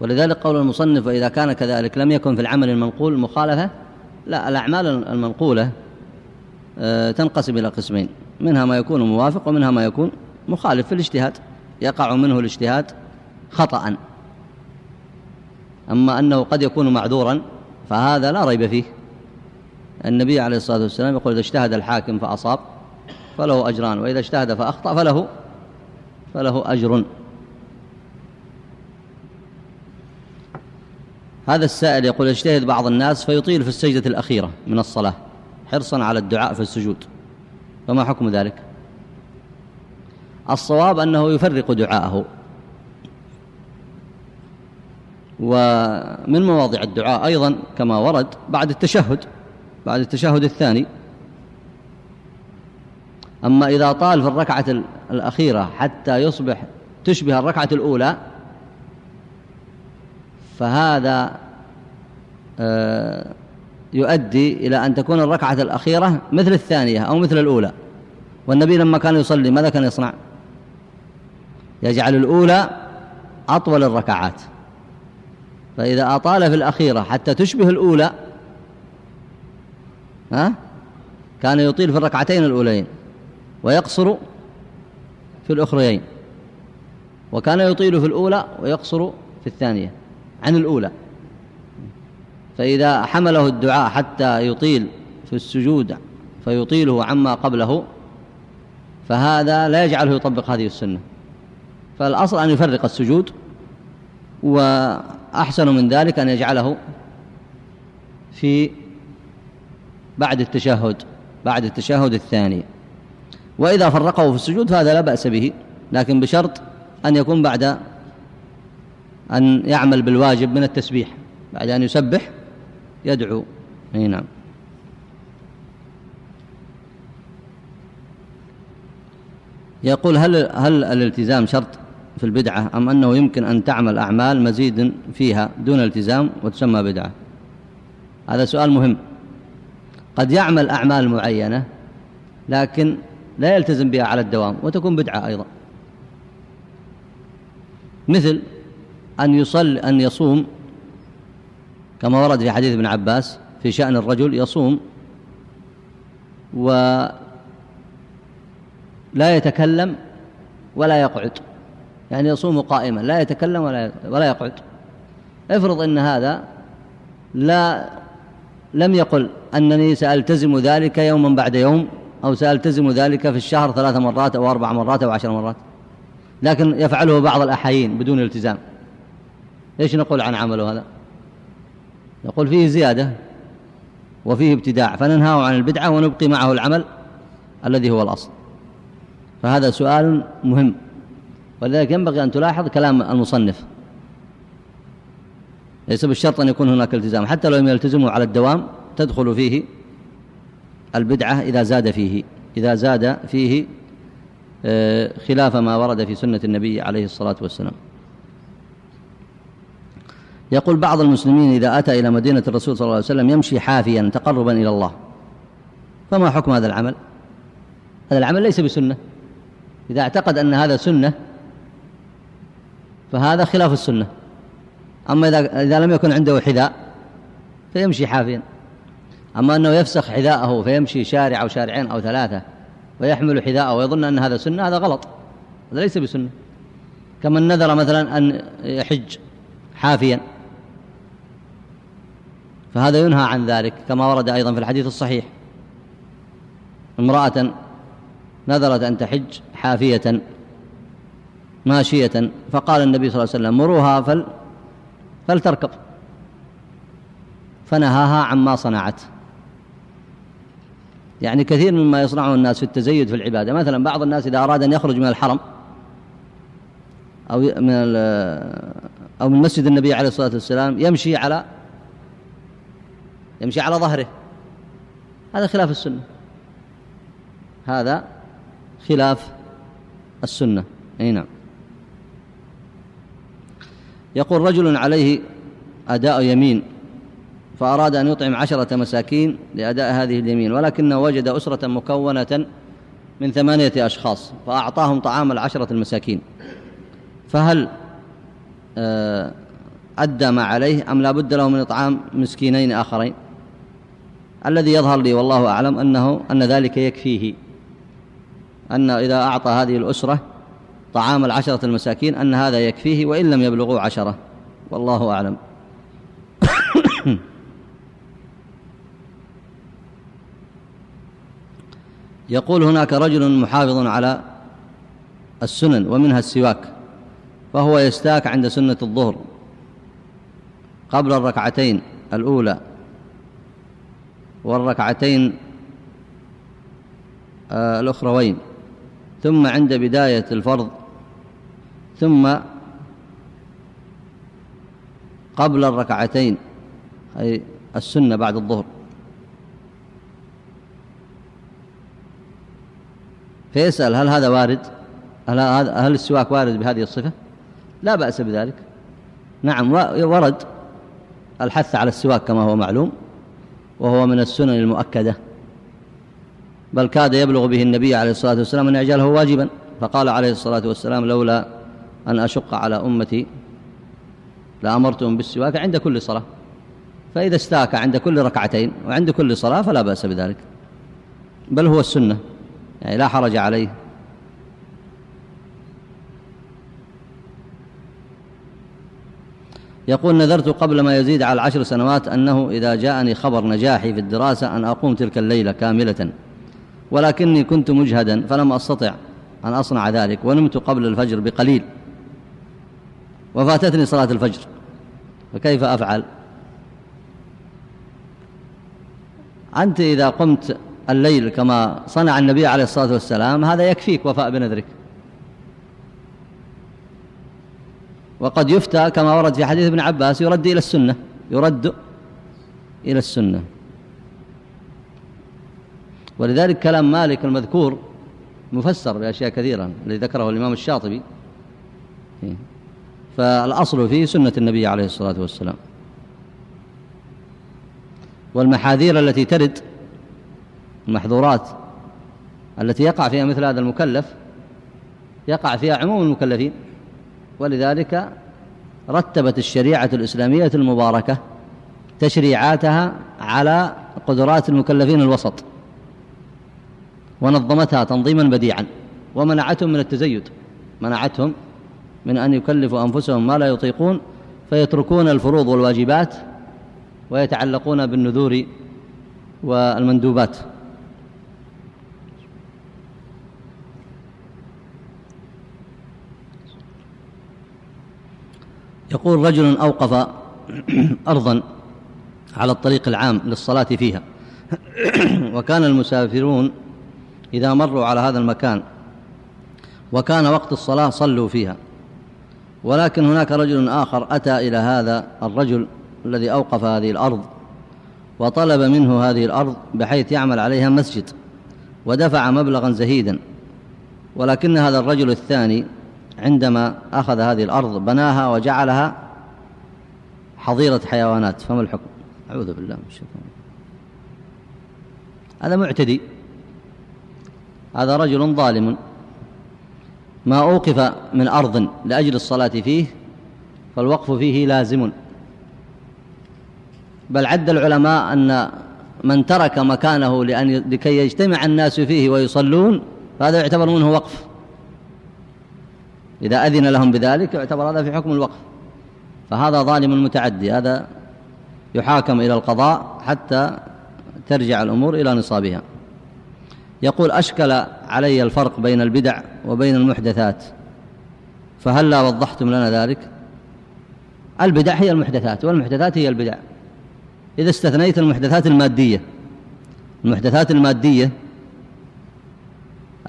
ولذلك قول المصنف وإذا كان كذلك لم يكن في العمل المنقول مخالفة لا الأعمال المنقولة آه، تنقسم إلى قسمين منها ما يكون موافق ومنها ما يكون مخالف في الاجتهاد يقع منه الاجتهاد خطأ. أما أنه قد يكون معذورا فهذا لا ريب فيه. النبي عليه الصلاة والسلام يقول إذا اجتهد الحاكم فأصاب فله أجران وإذا اجتهد فأخطأ فله فله أجر. هذا السائل يقول يجتهد بعض الناس فيطيل في السجدة الأخيرة من الصلاة حرصا على الدعاء في السجود. فما حكم ذلك؟ الصواب أنه يفرق دعاءه. ومن مواضع الدعاء أيضا كما ورد بعد التشهد بعد التشهد الثاني. أما إذا طال في الركعة الأخيرة حتى يصبح تشبه الركعة الأولى فهذا آه، يؤدي إلى أن تكون الركعة الأخيرة مثل الثانية أو مثل الأولى. والنبي لما كان يصلي ماذا كان يصنع؟ يجعل الأولى أطول الركعات. فإذا أطال في الأخيرة حتى تشبه الأولى ها؟ كان يطيل في الركعتين الأولين ويقصر في الأخريين وكان يطيل في الأولى ويقصر في الثانية عن الأولى. فإذا حمله الدعاء حتى يطيل في السجود فيطيله عما قبله فهذا لا يجعله يطبق هذه السنة. فالأصل أن يفرق السجود وأحسن من ذلك أن يجعله في بعد التشهد بعد التشهد الثاني. وإذا فرقه في السجود فهذا لا بأس به لكن بشرط أن يكون بعد أن يعمل بالواجب من التسبيح بعد أن يسبح يدعو. أي نعم. يقول هل هل الالتزام شرط؟ في البدعة أم أنه يمكن أن تعمل أعمال مزيد فيها دون التزام وتسمى بدعة؟ هذا سؤال مهم. قد يعمل أعمال معينة لكن لا يلتزم بها على الدوام وتكون بدعة أيضا. مثل أن يصل أن يصوم كما ورد في حديث ابن عباس في شأن الرجل يصوم لا يتكلم ولا يقعد. يعني يصوم قائما لا يتكلم ولا ولا يقعد. افرض إن هذا لا لم يقل أنني سألتزم ذلك يوما بعد يوم أو سألتزم ذلك في الشهر ثلاث مرات أو أربع مرات أو عشر مرات. لكن يفعله بعض الأحايين بدون التزام. إيش نقول عن عمله هذا؟ نقول فيه زيادة وفيه ابتداع فننهاه عن البدعة ونبقي معه العمل الذي هو الأصل. فهذا سؤال مهم. ولذلك ينبغي أن تلاحظ كلام المصنف. ليس بالشرط أن يكون هناك التزام. حتى لو لم يلتزموا على الدوام تدخل فيه البدعة إذا زاد فيه. إذا زاد فيه آه، خلاف ما ورد في سنة النبي عليه الصلاة والسلام. يقول بعض المسلمين إذا أتى إلى مدينة الرسول صلى الله عليه وسلم يمشي حافيا تقربا إلى الله. فما حكم هذا العمل؟ هذا العمل ليس بسنة. إذا اعتقد أن هذا سنة فهذا خلاف السنة. أما إذا, إذا لم يكن عنده حذاء فيمشي حافيا. أما أنه يفسخ حذاءه فيمشي شارع أو شارعين أو ثلاثة ويحمل حذاءه ويظن أن هذا سنة هذا غلط. هذا ليس بسنة. كمن نذر مثلا أن يحج حافيا. فهذا ينهى عن ذلك كما ورد أيضا في الحديث الصحيح. امرأة نذرت أن تحج حافية. ماشية. فقال النبي صلى الله عليه وسلم مروها فل فلتركب. فنهاها عما صنعت. يعني كثير مما يصنعه الناس في التزيد في العبادة. مثلا بعض الناس إذا أراد أن يخرج من الحرم أو من أو من مسجد النبي عليه الصلاة والسلام يمشي على يمشي على ظهره. هذا خلاف السنة. هذا خلاف السنة. أي نعم. يقول رجل عليه أداء يمين فأراد أن يطعم عشرة مساكين لأداء هذه اليمين ولكنه وجد أسرة مكونة من ثمانية أشخاص فأعطاهم طعام العشرة المساكين. فهل آه، أدى ما عليه أم لا بد له من إطعام مسكينين آخرين؟ الذي يظهر لي والله أعلم أنه أن ذلك يكفيه أن إذا أعطى هذه الأسرة طعام العشرة المساكين أن هذا يكفيه وإن لم يبلغوا عشرة. والله أعلم. يقول هناك رجل محافظ على السنن ومنها السواك فهو يستاك عند سنة الظهر قبل الركعتين الأولى والركعتين آه، الأخروين ثم عند بداية الفرض ثم قبل الركعتين أي السنة بعد الظهر. فيسأل هل هذا وارد؟ هل, هل السواك وارد بهذه الصفة؟ لا بأس بذلك. نعم ورد الحث على السواك كما هو معلوم وهو من السنن المؤكدة. بل كاد يبلغ به النبي عليه الصلاة والسلام أن يجعله واجبا فقال عليه الصلاة والسلام لولا أن أشق على أمتي لأمرتهم بالسواك عند كل صلاة. فإذا استاك عند كل ركعتين وعند كل صلاة فلا بأس بذلك. بل هو السنة يعني لا حرج عليه. يقول نذرت قبل ما يزيد على العشر سنوات أنه إذا جاءني خبر نجاحي في الدراسة أن أقوم تلك الليلة كاملة. ولكني كنت مجهدا فلم أستطع أن أصنع ذلك ونمت قبل الفجر بقليل. وفاتتني صلاة الفجر. فكيف أفعل؟ أنت إذا قمت الليل كما صنع النبي عليه الصلاة والسلام هذا يكفيك وفاء بنذرك. وقد يفتى كما ورد في حديث ابن عباس يرد إلى السنة يرد إلى السنة. ولذلك كلام مالك المذكور مفسر بأشياء كثيرة الذي ذكره الإمام الشاطبي. فالأصل فيه سنة النبي عليه الصلاة والسلام. والمحاذير التي ترد المحظورات التي يقع فيها مثل هذا المكلف يقع فيها عموم المكلفين. ولذلك رتبت الشريعة الإسلامية المباركة تشريعاتها على قدرات المكلفين الوسط ونظمتها تنظيما بديعا ومنعتهم من التزيد منعتهم من أن يكلفوا أنفسهم ما لا يطيقون فيتركون الفروض والواجبات ويتعلقون بالنذور والمندوبات. يقول رجل أوقف أرضا على الطريق العام للصلاة فيها وكان المسافرون إذا مروا على هذا المكان وكان وقت الصلاة صلوا فيها. ولكن هناك رجل آخر أتى إلى هذا الرجل الذي أوقف هذه الأرض وطلب منه هذه الأرض بحيث يعمل عليها مسجد ودفع مبلغا زهيدا. ولكن هذا الرجل الثاني عندما أخذ هذه الأرض بناها وجعلها حظيرة حيوانات فما الحكم؟ أعوذ بالله من الشيطان. هذا معتدي. هذا رجل ظالم. ما أوقف من أرض لأجل الصلاة فيه فالوقف فيه لازم. بل عد العلماء أن من ترك مكانه لأن لكي يجتمع الناس فيه ويصلون فهذا يعتبر منه وقف. إذا أذن لهم بذلك يعتبر هذا في حكم الوقف. فهذا ظالم متعدي هذا يحاكم إلى القضاء حتى ترجع الأمور إلى نصابها. يقول أشكل علي الفرق بين البدع وبين المحدثات فهل لا وضحتم لنا ذلك؟ البدع هي المحدثات والمحدثات هي البدع. إذا استثنيت المحدثات المادية المحدثات المادية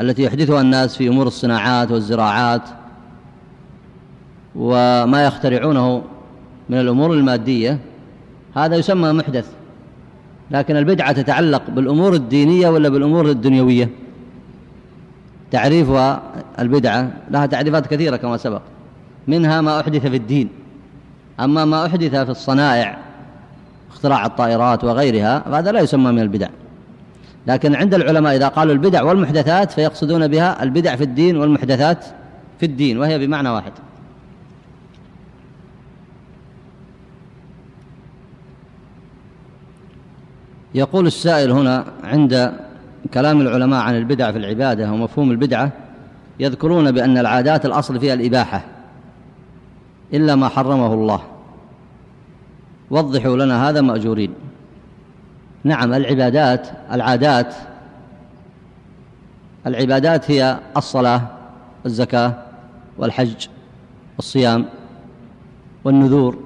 التي يحدثها الناس في أمور الصناعات والزراعات وما يخترعونه من الأمور المادية هذا يسمى محدث. لكن البدعة تتعلق بالأمور الدينية ولا بالأمور الدنيوية؟ تعريفها البدعة لها تعريفات كثيرة كما سبق. منها ما أحدث في الدين. أما ما أحدث في الصنائع اختراع الطائرات وغيرها فهذا لا يسمى من البدع. لكن عند العلماء إذا قالوا البدع والمحدثات فيقصدون بها البدع في الدين والمحدثات في الدين وهي بمعنى واحد. يقول السائل هنا عند كلام العلماء عن البدع في العبادة ومفهوم البدعة يذكرون بأن العادات الأصل فيها الإباحة إلا ما حرمه الله. وضحوا لنا هذا مأجورين. نعم العبادات العادات العبادات هي الصلاة الزكاة والحج والصيام والنذور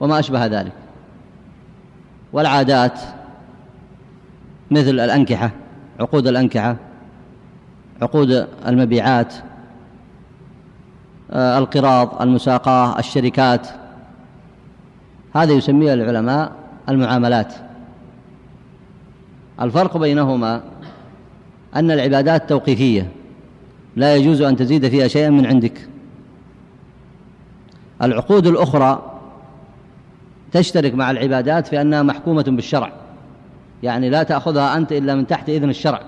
وما أشبه ذلك. والعادات مثل الأنكحة عقود الأنكحة عقود المبيعات آه، القراض المساقاة الشركات. هذا يسميها العلماء المعاملات. الفرق بينهما أن العبادات توقيفية لا يجوز أن تزيد فيها شيئا من عندك. العقود الأخرى تشترك مع العبادات في أنها محكومة بالشرع. يعني لا تأخذها أنت إلا من تحت إذن الشرع.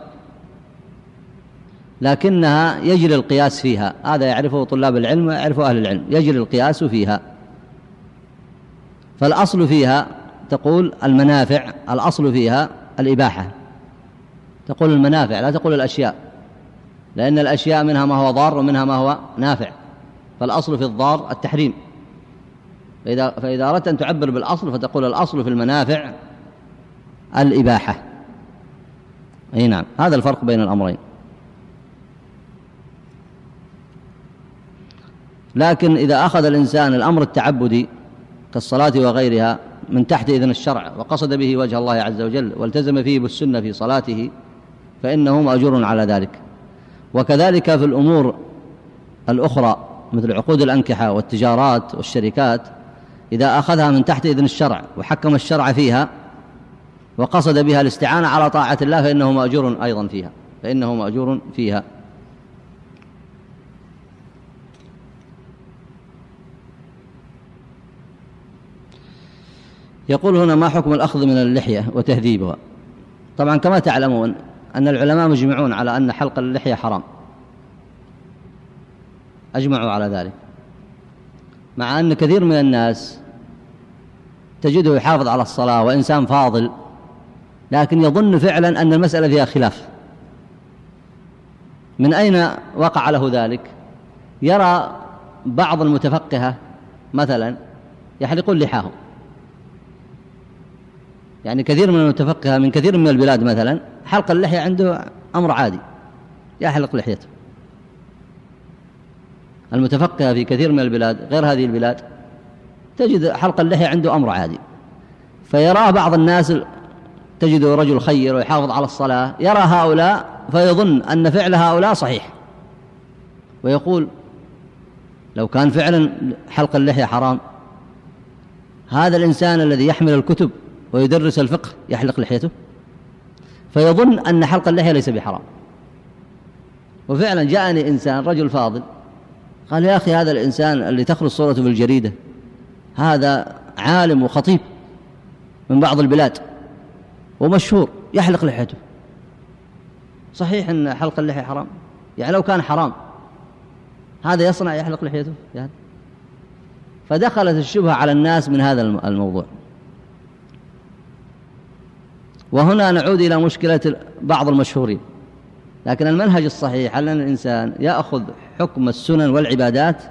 لكنها يجري القياس فيها. هذا يعرفه طلاب العلم ويعرفه أهل العلم. يجري القياس فيها. فالأصل فيها تقول المنافع الأصل فيها الإباحة. تقول المنافع لا تقول الأشياء. لأن الأشياء منها ما هو ضار ومنها ما هو نافع. فالأصل في الضار التحريم. فإذا, فإذا أردت أن تعبر بالأصل فتقول الأصل في المنافع الإباحة. أي نعم هذا الفرق بين الأمرين. لكن إذا أخذ الإنسان الأمر التعبدي كالصلاة وغيرها من تحت إذن الشرع وقصد به وجه الله عز وجل والتزم فيه بالسنة في صلاته فإنه مأجور على ذلك. وكذلك في الأمور الأخرى مثل عقود الأنكحة والتجارات والشركات إذا أخذها من تحت إذن الشرع وحكم الشرع فيها وقصد بها الاستعانة على طاعة الله فإنه مأجور أيضا فيها. فإنه مأجور فيها. يقول هنا ما حكم الأخذ من اللحية وتهذيبها؟ طبعا كما تعلمون أن العلماء مجمعون على أن حلق اللحية حرام. أجمعوا على ذلك. مع أن كثير من الناس تجده يحافظ على الصلاة وإنسان فاضل لكن يظن فعلا أن المسألة فيها خلاف. من أين وقع له ذلك؟ يرى بعض المتفقهة مثلا يحلقون لحاهم. يعني كثير من المتفقهة من كثير من البلاد مثلا حلق اللحية عنده أمر عادي يحلق لحيته. المتفقهة في كثير من البلاد غير هذه البلاد تجد حلق اللحية عنده أمر عادي. فيراه بعض الناس تجد رجل خير ويحافظ على الصلاة يرى هؤلاء فيظن أن فعل هؤلاء صحيح. ويقول لو كان فعلا حلق اللحية حرام هذا الإنسان الذي يحمل الكتب ويدرس الفقه يحلق لحيته؟ فيظن أن حلق اللحية ليس بحرام. وفعلا جاءني إنسان رجل فاضل قال يا أخي هذا الإنسان اللي تخرج صورته في الجريدة هذا عالم وخطيب من بعض البلاد. ومشهور يحلق لحيته. صحيح أن حلق اللحية حرام. يعني لو كان حرام هذا يصنع يحلق لحيته؟ يعني فدخلت الشبهة على الناس من هذا الموضوع. وهنا نعود إلى مشكلة بعض المشهورين. لكن المنهج الصحيح أن الإنسان يأخذ حكم السنن والعبادات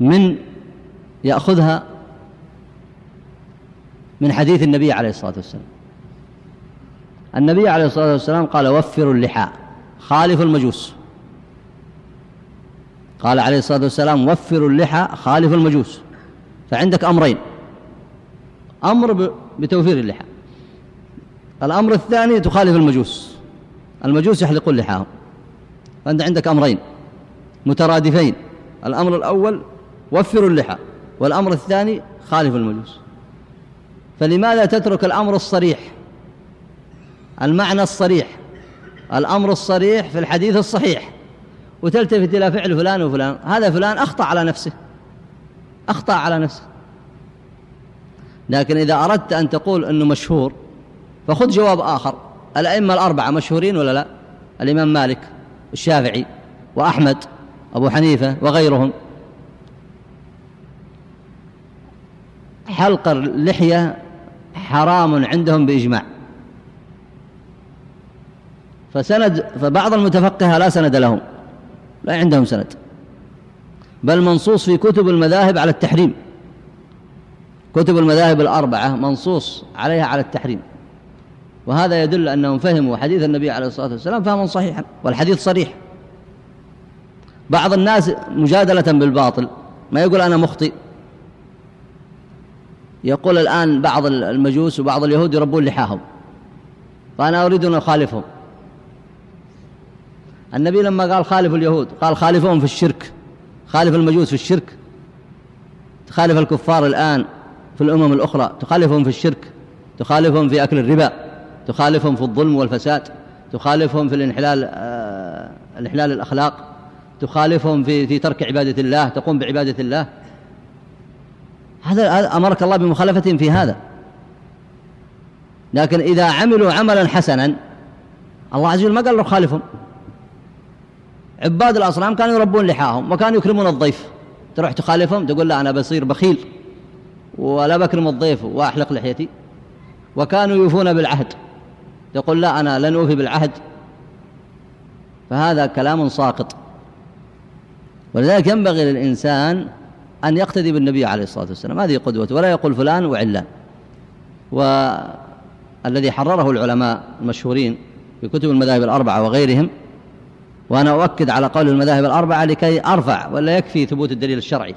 من يأخذها من حديث النبي عليه الصلاة والسلام. النبي عليه الصلاة والسلام قال وفروا اللحى خالفوا المجوس. قال عليه الصلاة والسلام وفروا اللحى خالفوا المجوس. فعندك أمرين. أمر بتوفير اللحى الأمر الثاني تخالف المجوس. المجوس يحلقون لحاهم. فأنت عندك أمرين. مترادفين. الأمر الأول وفروا اللحى والأمر الثاني خالف المجوس. فلماذا تترك الأمر الصريح؟ المعنى الصريح الأمر الصريح في الحديث الصحيح. وتلتفت إلى فعل فلان وفلان هذا فلان أخطأ على نفسه أخطأ على نفسه. لكن إذا أردت أن تقول أنه مشهور فخذ جواب آخر الأئمة الأربعة مشهورين ولا لا؟ الإمام مالك الشافعي وأحمد أبو حنيفة وغيرهم. حلق اللحية حرام عندهم بإجماع. فسند فبعض المتفقهة لا سند لهم لا عندهم سند بل منصوص في كتب المذاهب على التحريم كتب المذاهب الأربعة منصوص عليها على التحريم وهذا يدل أنهم فهموا حديث النبي عليه الصلاة والسلام فهما صحيحا والحديث صريح. بعض الناس مجادلة بالباطل ما يقول أنا مخطئ. يقول الآن بعض المجوس وبعض اليهود يربون لحاهم فأنا أريد أن أخالفهم. النبي لما قال خالف اليهود قال خالفهم في الشرك خالف المجوس في الشرك تخالف الكفار الآن في الأمم الأخرى تخالفهم في الشرك تخالفهم في أكل الربا تخالفهم في الظلم والفساد تخالفهم في الانحلال آه الانحلال الأخلاق تخالفهم في في ترك عبادة الله تقوم بعبادة الله. هذا أمرك الله بمخالفتهم في هذا. لكن إذا عملوا عملا حسنا الله عز وجل ما قال له خالفهم. عباد الأصنام كانوا يربون لحاهم وكانوا يكرمون الضيف. تروح تخالفهم تقول لا أنا بصير بخيل ولا بكرم الضيف وأحلق لحيتي. وكانوا يوفون بالعهد. تقول لا أنا لن أوفي بالعهد. فهذا كلام ساقط. ولذلك ينبغي للإنسان أن يقتدي بالنبي عليه الصلاة والسلام. هذه قدوته ولا يقول فلان وعلان والذي حرره العلماء المشهورين في كتب المذاهب الأربعة وغيرهم وأنا أؤكد على قول المذاهب الأربعة لكي أرفع ولا يكفي ثبوت الدليل الشرعي.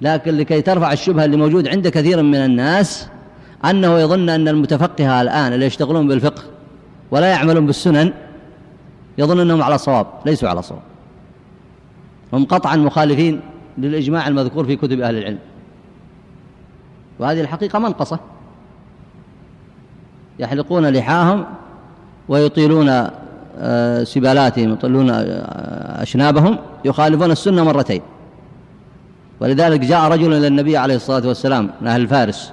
لكن لكي ترفع الشبهة اللي موجود عند كثير من الناس أنه يظن أن المتفقهة الآن اللي يشتغلون بالفقه ولا يعملون بالسنن يظن أنهم على صواب ليسوا على صواب. هم قطعا مخالفين للإجماع المذكور في كتب أهل العلم. وهذه الحقيقة منقصة. يحلقون لحاهم ويطيلون سبالاتهم يطلون آه، أشنابهم يخالفون السنة مرتين. ولذلك جاء رجل إلى النبي عليه الصلاة والسلام من أهل فارس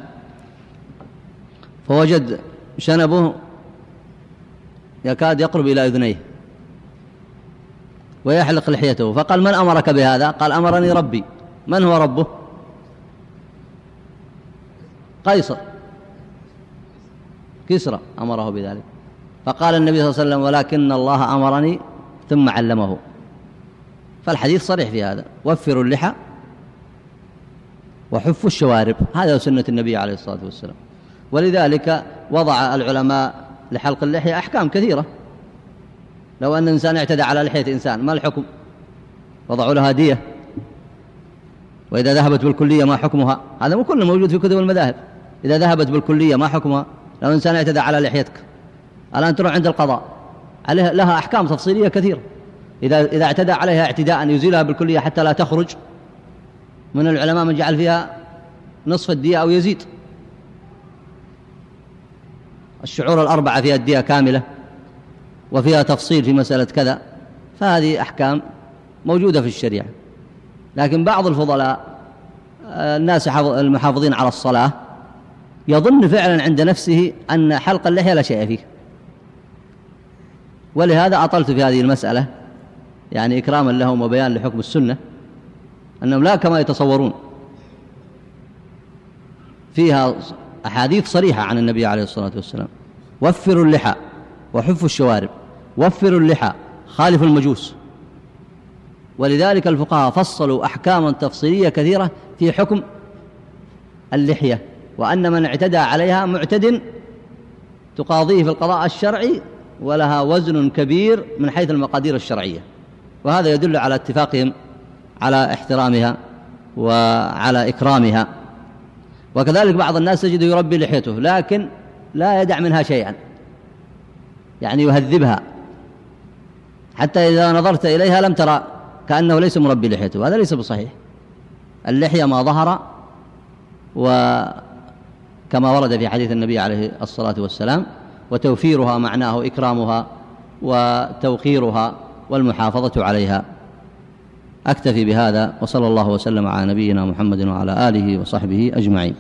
فوجد شنبه يكاد يقرب إلى أذنيه ويحلق لحيته فقال من أمرك بهذا؟ قال أمرني ربي. من هو ربه؟ قيصر. كسرى أمره بذلك. فقال النبي صلى الله عليه وسلم ولكن الله أمرني ثم علمه. فالحديث صريح في هذا. وفروا اللحى وحفوا الشوارب هذا سنة النبي عليه الصلاة والسلام. ولذلك وضع العلماء لحلق اللحية أحكام كثيرة. لو أن إنسان اعتدى على لحية إنسان ما الحكم؟ وضعوا لها دية وإذا ذهبت بالكلية ما حكمها؟ هذا مو كله موجود في كتب المذاهب. إذا ذهبت بالكلية ما حكمها؟ لو إنسان اعتدى على لحيتك. الآن تروح عند القضاء. عليها لها أحكام تفصيلية كثيرة. إذا إذا اعتدى عليها اعتداء يزيلها بالكلية حتى لا تخرج من العلماء من جعل فيها نصف الدية أو يزيد. الشعور الأربعة فيها الدية كاملة وفيها تفصيل في مسألة كذا فهذه أحكام موجودة في الشريعة. لكن بعض الفضلاء الناس المحافظين على الصلاة يظن فعلا عند نفسه أن حلق اللحية لا شيء فيه. ولهذا أطلت في هذه المسألة يعني إكراما لهم وبيان لحكم السنة أنهم لا كما يتصورون. فيها أحاديث صريحة عن النبي عليه الصلاة والسلام. وفروا اللحى وحفوا الشوارب وفروا اللحى خالفوا المجوس. ولذلك الفقهاء فصلوا أحكاما تفصيلية كثيرة في حكم اللحية وأن من اعتدى عليها معتد تقاضيه في القضاء الشرعي ولها وزن كبير من حيث المقادير الشرعية. وهذا يدل على اتفاقهم على احترامها وعلى إكرامها. وكذلك بعض الناس تجد يربي لحيته لكن لا يدع منها شيئا. يعني يهذبها. حتى إذا نظرت إليها لم ترى كأنه ليس مربي لحيته. هذا ليس بصحيح. اللحية ما ظهر وكما ورد في حديث النبي عليه الصلاة والسلام وتوفيرها معناه إكرامها وتوقيرها والمحافظة عليها. أكتفي بهذا وصلى الله وسلم على نبينا محمد وعلى آله وصحبه أجمعين.